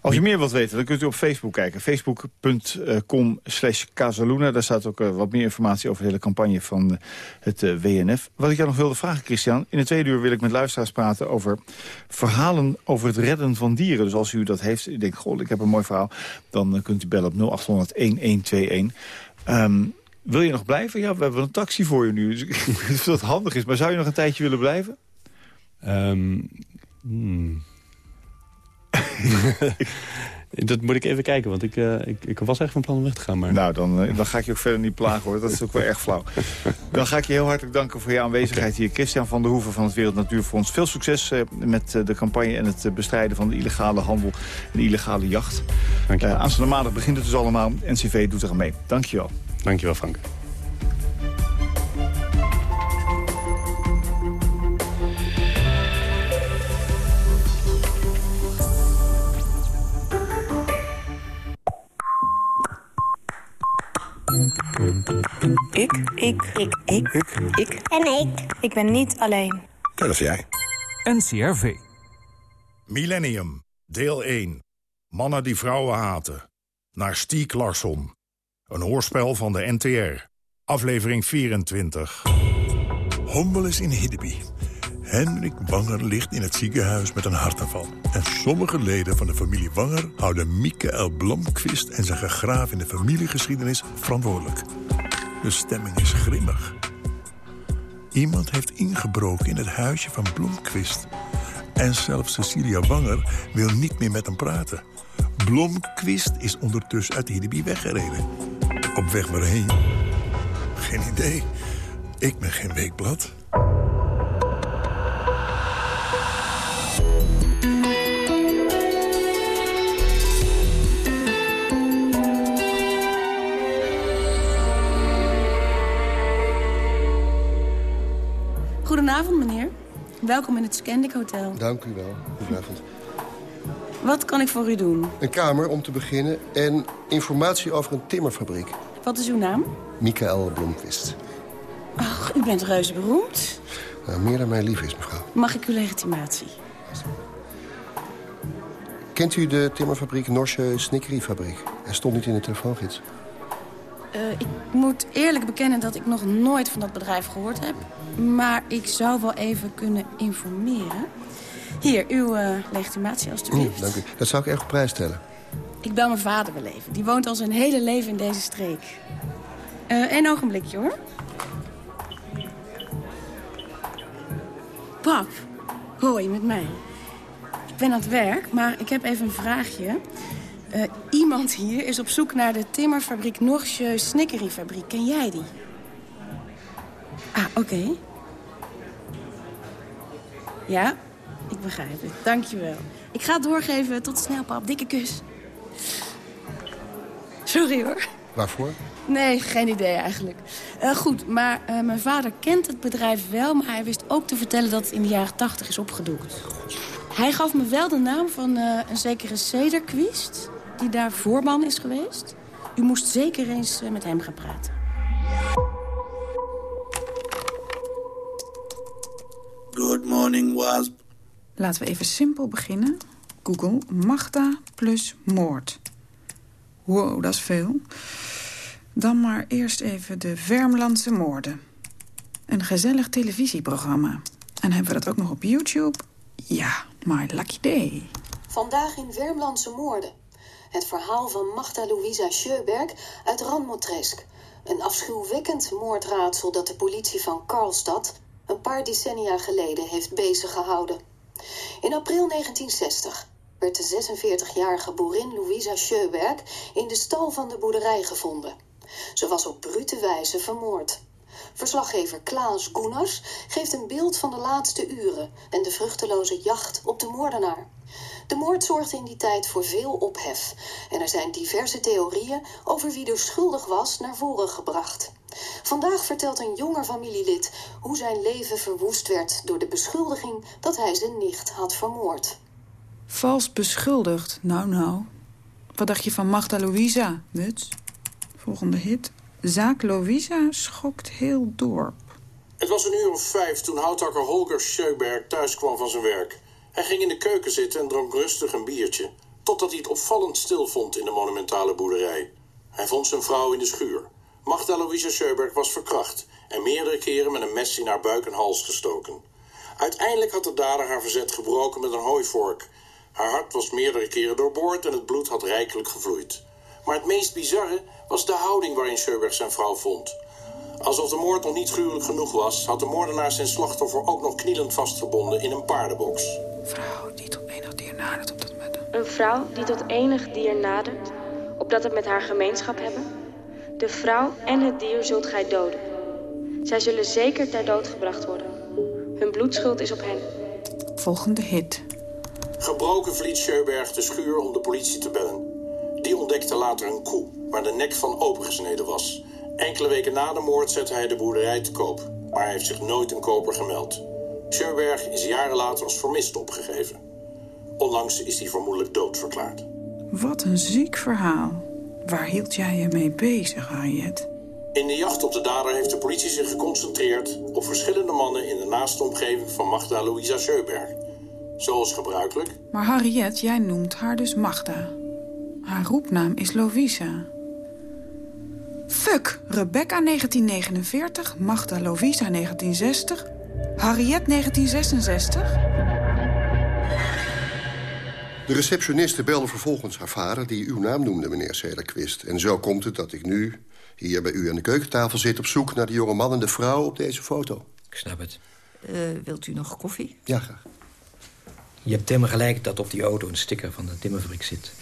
Als je meer wilt weten, dan kunt u op Facebook kijken. Facebook.com slash Casaluna. Daar staat ook uh, wat meer informatie over de hele campagne van uh, het WNF. Wat ik jou nog wilde vragen, Christian. In het tweede uur wil ik met luisteraars praten over verhalen over het redden van dieren. Dus als u dat heeft, ik denk, goh, ik heb een mooi verhaal. Dan kunt u bellen op 0800-1121. Um, wil je nog blijven? Ja, we hebben een taxi voor je nu. Dus ik weet of dat handig is. Maar zou je nog een tijdje willen blijven? Um, hmm. dat moet ik even kijken, want ik, uh, ik, ik was echt van plan om weg te gaan. Maar... Nou, dan, uh, dan ga ik je ook verder niet plagen hoor. Dat is ook wel erg flauw. Dan ga ik je heel hartelijk danken voor je aanwezigheid okay. hier. Christian van der Hoeven van het Wereld Natuurfonds. Veel succes uh, met de campagne en het bestrijden van de illegale handel en de illegale jacht. Dank je wel. aanstaande maandag begint het dus allemaal. NCV doet er aan mee. Dank je wel. Dank je wel, Frank. Ik. Ik. Ik. Ik. Ik. Ik. En ik. Ik ben niet alleen. Dat is jij. NCRV. Millennium. Deel 1. Mannen die vrouwen haten. Naar Stiek Larsson. Een hoorspel van de NTR. Aflevering 24. Hommel is in Hiddeby. Hendrik Wanger ligt in het ziekenhuis met een hartaanval. En sommige leden van de familie Wanger houden Michael Blomqvist... en zijn gegraaf in de familiegeschiedenis verantwoordelijk. De stemming is grimmig. Iemand heeft ingebroken in het huisje van Blomqvist. En zelfs Cecilia Wanger wil niet meer met hem praten. Blomqvist is ondertussen uit Hiddeby weggereden. Op weg waarheen? Geen idee. Ik ben geen weekblad. Welkom in het Scandic Hotel. Dank u wel. Goedenavond. Wat kan ik voor u doen? Een kamer om te beginnen en informatie over een timmerfabriek. Wat is uw naam? Michael Blomqvist. Ach, u bent reuze beroemd. Nou, meer dan mij lief is, mevrouw. Mag ik uw legitimatie? Kent u de timmerfabriek Norsche Snickeryfabriek? Er stond niet in de telefoongids. Uh, ik moet eerlijk bekennen dat ik nog nooit van dat bedrijf gehoord heb. Maar ik zou wel even kunnen informeren. Hier, uw uh, legitimatie alstublieft. Mm, dank u. Dat zou ik erg op prijs stellen. Ik bel mijn vader wel even. Die woont al zijn hele leven in deze streek. Uh, een ogenblikje, hoor. Pap, hoi met mij. Ik ben aan het werk, maar ik heb even een vraagje. Uh, iemand hier is op zoek naar de timmerfabriek Norsje Snickeryfabriek. Ken jij die? Ah, oké. Okay. Ja, ik begrijp het. Dankjewel. Ik ga het doorgeven. Tot snel, pap. Dikke kus. Sorry, hoor. Waarvoor? Nee, geen idee eigenlijk. Uh, goed, maar uh, mijn vader kent het bedrijf wel... maar hij wist ook te vertellen dat het in de jaren tachtig is opgedoekt. Hij gaf me wel de naam van uh, een zekere Cederquist... die daar voorman is geweest. U moest zeker eens met hem gaan praten. Good morning, Wasp. Laten we even simpel beginnen. Google Magda plus moord. Wow, dat is veel. Dan maar eerst even de Vermlandse moorden. Een gezellig televisieprogramma. En hebben we dat ook nog op YouTube? Ja, maar lucky day. Vandaag in Vermlandse moorden. Het verhaal van Magda Louisa Schöberg uit Ranmotresk. Een afschuwwekkend moordraadsel dat de politie van Karlstad... een paar decennia geleden heeft beziggehouden. In april 1960 werd de 46-jarige boerin Louisa Schöberg... in de stal van de boerderij gevonden... Ze was op brute wijze vermoord. Verslaggever Klaas Goeners geeft een beeld van de laatste uren en de vruchteloze jacht op de moordenaar. De moord zorgde in die tijd voor veel ophef. En er zijn diverse theorieën over wie er schuldig was naar voren gebracht. Vandaag vertelt een jonger familielid hoe zijn leven verwoest werd door de beschuldiging dat hij zijn nicht had vermoord. Vals beschuldigd? Nou, nou. Wat dacht je van Magda Louisa, Muts? Volgende hit. Zaak Louisa schokt heel dorp. Het was een uur of vijf toen houthakker Holger Scheuberg thuis kwam van zijn werk. Hij ging in de keuken zitten en dronk rustig een biertje. Totdat hij het opvallend stil vond in de monumentale boerderij. Hij vond zijn vrouw in de schuur. Magda Louisa Scheuberg was verkracht en meerdere keren met een mes in haar buik en hals gestoken. Uiteindelijk had de dader haar verzet gebroken met een hooivork. Haar hart was meerdere keren doorboord en het bloed had rijkelijk gevloeid. Maar het meest bizarre was de houding waarin Scheuberg zijn vrouw vond. Alsof de moord nog niet gruwelijk genoeg was, had de moordenaar zijn slachtoffer ook nog knielend vastgebonden in een paardenbox. Vrouw die tot enig dier nadert, opdat met Een vrouw die tot enig dier nadert, opdat het met haar gemeenschap hebben. De vrouw en het dier zult gij doden. Zij zullen zeker ter dood gebracht worden. Hun bloedschuld is op hen. Volgende hit. Gebroken verliet Scheuberg de schuur om de politie te bellen. Die ontdekte later een koe waar de nek van opengesneden was. Enkele weken na de moord zette hij de boerderij te koop. Maar hij heeft zich nooit een koper gemeld. Scheuberg is jaren later als vermist opgegeven. Onlangs is hij vermoedelijk doodverklaard. Wat een ziek verhaal. Waar hield jij je mee bezig, Harriet? In de jacht op de dader heeft de politie zich geconcentreerd op verschillende mannen in de naaste omgeving van Magda Louisa Scheuberg. Zoals gebruikelijk. Maar Harriet, jij noemt haar dus Magda. Haar roepnaam is Lovisa. Fuck, Rebecca 1949, Magda Lovisa 1960, Harriet 1966. De receptioniste belde vervolgens haar vader... die uw naam noemde, meneer Cederquist. En zo komt het dat ik nu hier bij u aan de keukentafel zit... op zoek naar de jonge man en de vrouw op deze foto. Ik snap het. Uh, wilt u nog koffie? Ja, graag. Je hebt helemaal gelijk dat op die auto een sticker van de timmerfabriek zit.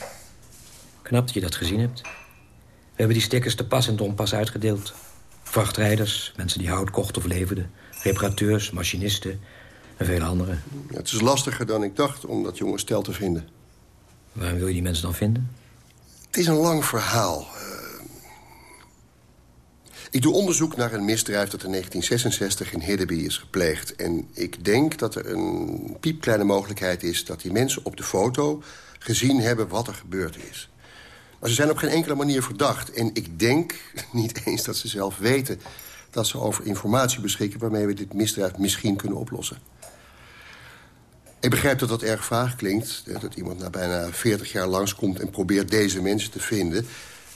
Knap dat je dat gezien hebt. We hebben die stickers te pas en te onpas uitgedeeld. Vrachtrijders, mensen die hout kochten of leverden... reparateurs, machinisten en vele anderen. Ja, het is lastiger dan ik dacht om dat jonge stel te vinden. Waarom wil je die mensen dan vinden? Het is een lang verhaal. Uh, ik doe onderzoek naar een misdrijf dat in 1966 in Hiddeby is gepleegd. En ik denk dat er een piepkleine mogelijkheid is... dat die mensen op de foto gezien hebben wat er gebeurd is. Maar ze zijn op geen enkele manier verdacht. En ik denk niet eens dat ze zelf weten dat ze over informatie beschikken... waarmee we dit misdrijf misschien kunnen oplossen. Ik begrijp dat dat erg vaag klinkt. Dat iemand na bijna 40 jaar langskomt en probeert deze mensen te vinden.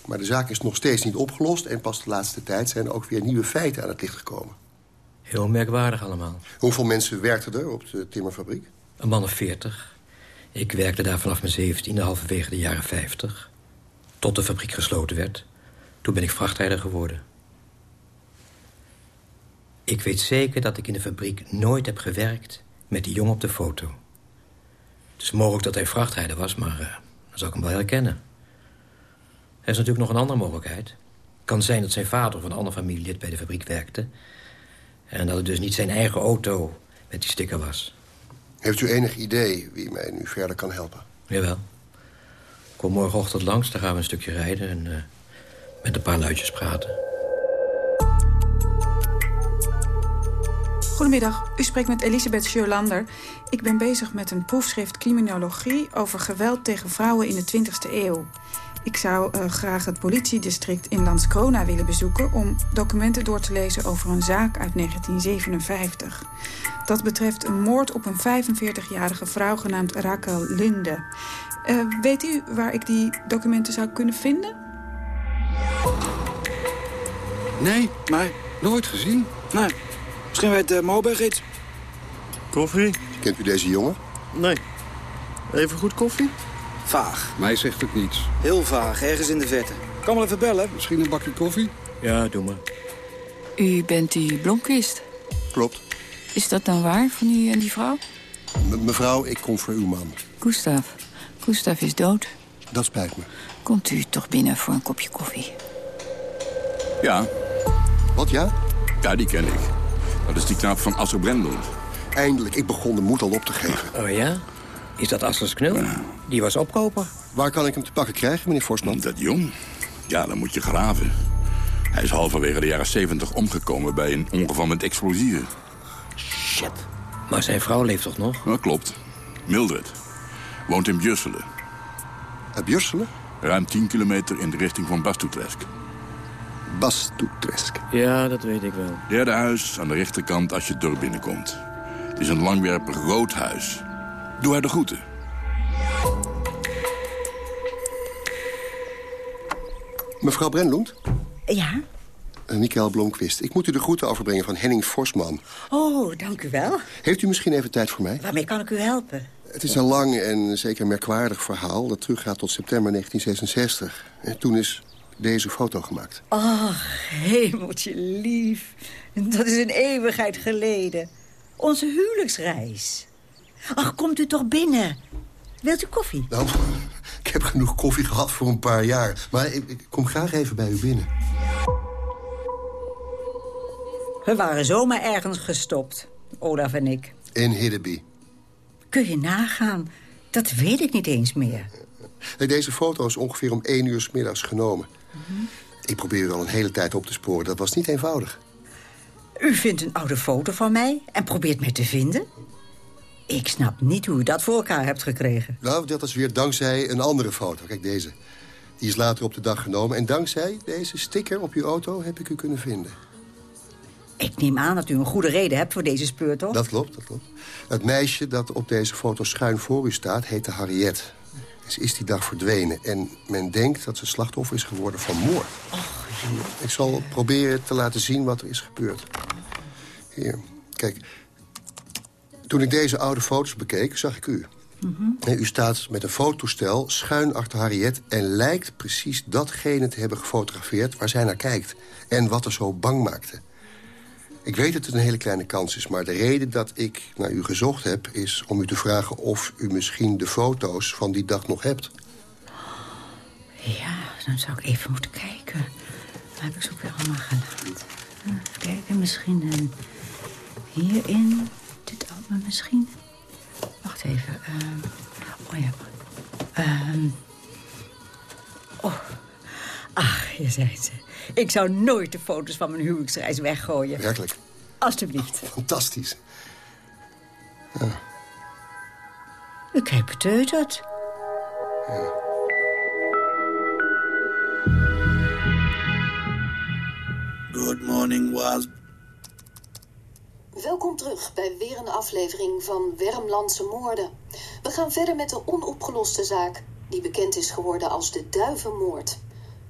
Maar de zaak is nog steeds niet opgelost... en pas de laatste tijd zijn er ook weer nieuwe feiten aan het licht gekomen. Heel merkwaardig allemaal. Hoeveel mensen werkten er op de timmerfabriek? Een man of 40. Ik werkte daar vanaf mijn 17e, halverwege de jaren 50. Tot de fabriek gesloten werd. Toen ben ik vrachtrijder geworden. Ik weet zeker dat ik in de fabriek nooit heb gewerkt met die jongen op de foto. Het is mogelijk dat hij vrachtrijder was, maar uh, dan zou ik hem wel herkennen. Er is natuurlijk nog een andere mogelijkheid. Het kan zijn dat zijn vader of een ander familielid bij de fabriek werkte... en dat het dus niet zijn eigen auto met die sticker was. Heeft u enig idee wie mij nu verder kan helpen? Jawel. Kom morgenochtend langs, dan gaan we een stukje rijden... en uh, met een paar luidjes praten. Goedemiddag, u spreekt met Elisabeth Sjölander. Ik ben bezig met een proefschrift criminologie... over geweld tegen vrouwen in de 20e eeuw. Ik zou uh, graag het politiedistrict in Landskrona willen bezoeken... om documenten door te lezen over een zaak uit 1957. Dat betreft een moord op een 45-jarige vrouw genaamd Raquel Linde. Uh, weet u waar ik die documenten zou kunnen vinden? Nee, maar nooit gezien. Nou, misschien weet uh, Moberg iets. Koffie? Kent u deze jongen? Nee. Even goed koffie? Vaag. Mij zegt het niets. Heel vaag, ergens in de verte. Kan wel even bellen. Misschien een bakje koffie? Ja, doe maar. U bent die Blomkist? Klopt. Is dat dan waar, van u en die vrouw? M mevrouw, ik kom voor uw man. Gustav. Gustav is dood. Dat spijt me. Komt u toch binnen voor een kopje koffie? Ja. Wat ja? Ja, die ken ik. Dat is die knaap van Asser Brendel. Eindelijk, ik begon de moed al op te geven. Oh ja? Is dat Assers knul? Die was opkoper. Waar kan ik hem te pakken krijgen, meneer Forsman? Dat jong? Ja, dan moet je graven. Hij is halverwege de jaren 70 omgekomen bij een ongeval met explosieven. Shit. Maar zijn vrouw leeft toch nog? Dat klopt. Mildred. Woont in Bjurselen. Uh, Bjurselen? Ruim 10 kilometer in de richting van Bastutresk. Bastutresk? Ja, dat weet ik wel. Derde huis aan de rechterkant als je het dorp binnenkomt. Het is een langwerpig rood huis. Doe haar de groeten. Mevrouw Brenloend? Ja? Uh, Michael Blomqvist. Ik moet u de groeten overbrengen van Henning Forsman. Oh, dank u wel. Heeft u misschien even tijd voor mij? Waarmee kan ik u helpen? Het is een lang en zeker merkwaardig verhaal... dat teruggaat tot september 1966. En toen is deze foto gemaakt. Ach, hemeltje lief. Dat is een eeuwigheid geleden. Onze huwelijksreis. Ach, komt u toch binnen. Wilt u koffie? Nou, ik heb genoeg koffie gehad voor een paar jaar. Maar ik, ik kom graag even bij u binnen. We waren zomaar ergens gestopt, Olaf en ik. In Hiddeby. Kun je nagaan? Dat weet ik niet eens meer. Deze foto is ongeveer om één uur s middags genomen. Ik probeer u al een hele tijd op te sporen. Dat was niet eenvoudig. U vindt een oude foto van mij en probeert mij te vinden? Ik snap niet hoe u dat voor elkaar hebt gekregen. Nou, dat is weer dankzij een andere foto. Kijk, deze. Die is later op de dag genomen. En dankzij deze sticker op uw auto heb ik u kunnen vinden. Ik neem aan dat u een goede reden hebt voor deze speurtocht. Dat klopt, dat klopt. Het meisje dat op deze foto schuin voor u staat, heette Harriet. Ze is die dag verdwenen. En men denkt dat ze slachtoffer is geworden van moord. Och, ik zal proberen te laten zien wat er is gebeurd. Hier, kijk. Toen ik deze oude foto's bekeek, zag ik u. Mm En u staat met een fototoestel schuin achter Harriet... en lijkt precies datgene te hebben gefotografeerd waar zij naar kijkt. En wat er zo bang maakte. Ik weet dat het een hele kleine kans is, maar de reden dat ik naar u gezocht heb... is om u te vragen of u misschien de foto's van die dag nog hebt. Ja, dan zou ik even moeten kijken. Waar heb ik ze ook weer allemaal gelaten? Even kijken, misschien uh, hierin. Dit album misschien. Wacht even. Uh, oh ja. Uh, oh. Ach, hier zijn ze. Ik zou nooit de foto's van mijn huwelijksreis weggooien. Werkelijk? Alsjeblieft. Fantastisch. Ja. Ik heb beteuterd. Ja. Good morning, Wasp. Welkom terug bij weer een aflevering van Wermlandse Moorden. We gaan verder met de onopgeloste zaak... die bekend is geworden als de Duivenmoord.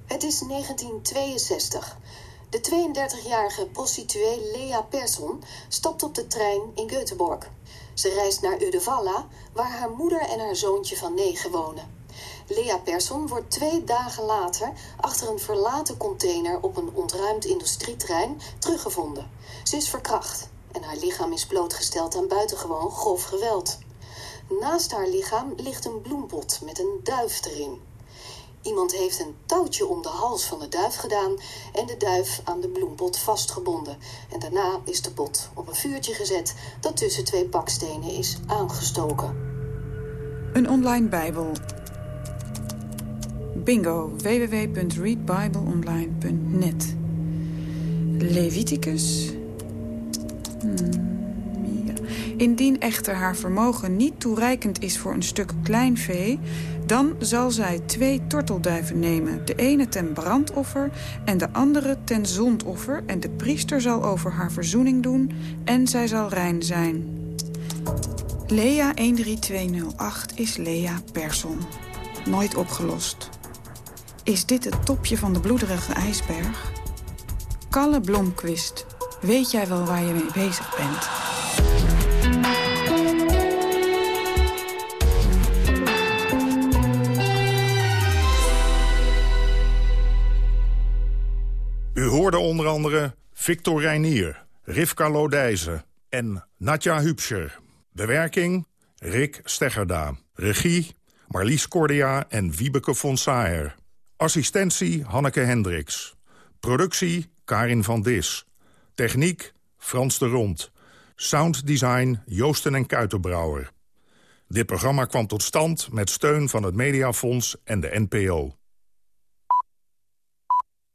Het is 1962. De 32-jarige prostituee Lea Persson stapt op de trein in Göteborg. Ze reist naar Uddevalla, waar haar moeder en haar zoontje van negen wonen. Lea Persson wordt twee dagen later achter een verlaten container op een ontruimd industrieterrein teruggevonden. Ze is verkracht en haar lichaam is blootgesteld aan buitengewoon grof geweld. Naast haar lichaam ligt een bloempot met een duif erin. Iemand heeft een touwtje om de hals van de duif gedaan en de duif aan de bloempot vastgebonden. En daarna is de pot op een vuurtje gezet dat tussen twee bakstenen is aangestoken. Een online bijbel. Bingo. www.readbibleonline.net Leviticus. Hmm. Indien echter haar vermogen niet toereikend is voor een stuk klein vee... dan zal zij twee tortelduiven nemen. De ene ten brandoffer en de andere ten zondoffer. En de priester zal over haar verzoening doen en zij zal rein zijn. Lea 13208 is Lea Persson. Nooit opgelost. Is dit het topje van de bloederige ijsberg? Kalle Blomquist, weet jij wel waar je mee bezig bent? U hoorde onder andere Victor Reinier, Rivka Lodijzen en Natja Hupscher. Bewerking Rick Steggerda. Regie Marlies Cordia en Wiebeke von Saer. Assistentie Hanneke Hendricks. Productie Karin van Dis. Techniek Frans de Rond. Sounddesign Joosten en Kuitenbrouwer. Dit programma kwam tot stand met steun van het Mediafonds en de NPO.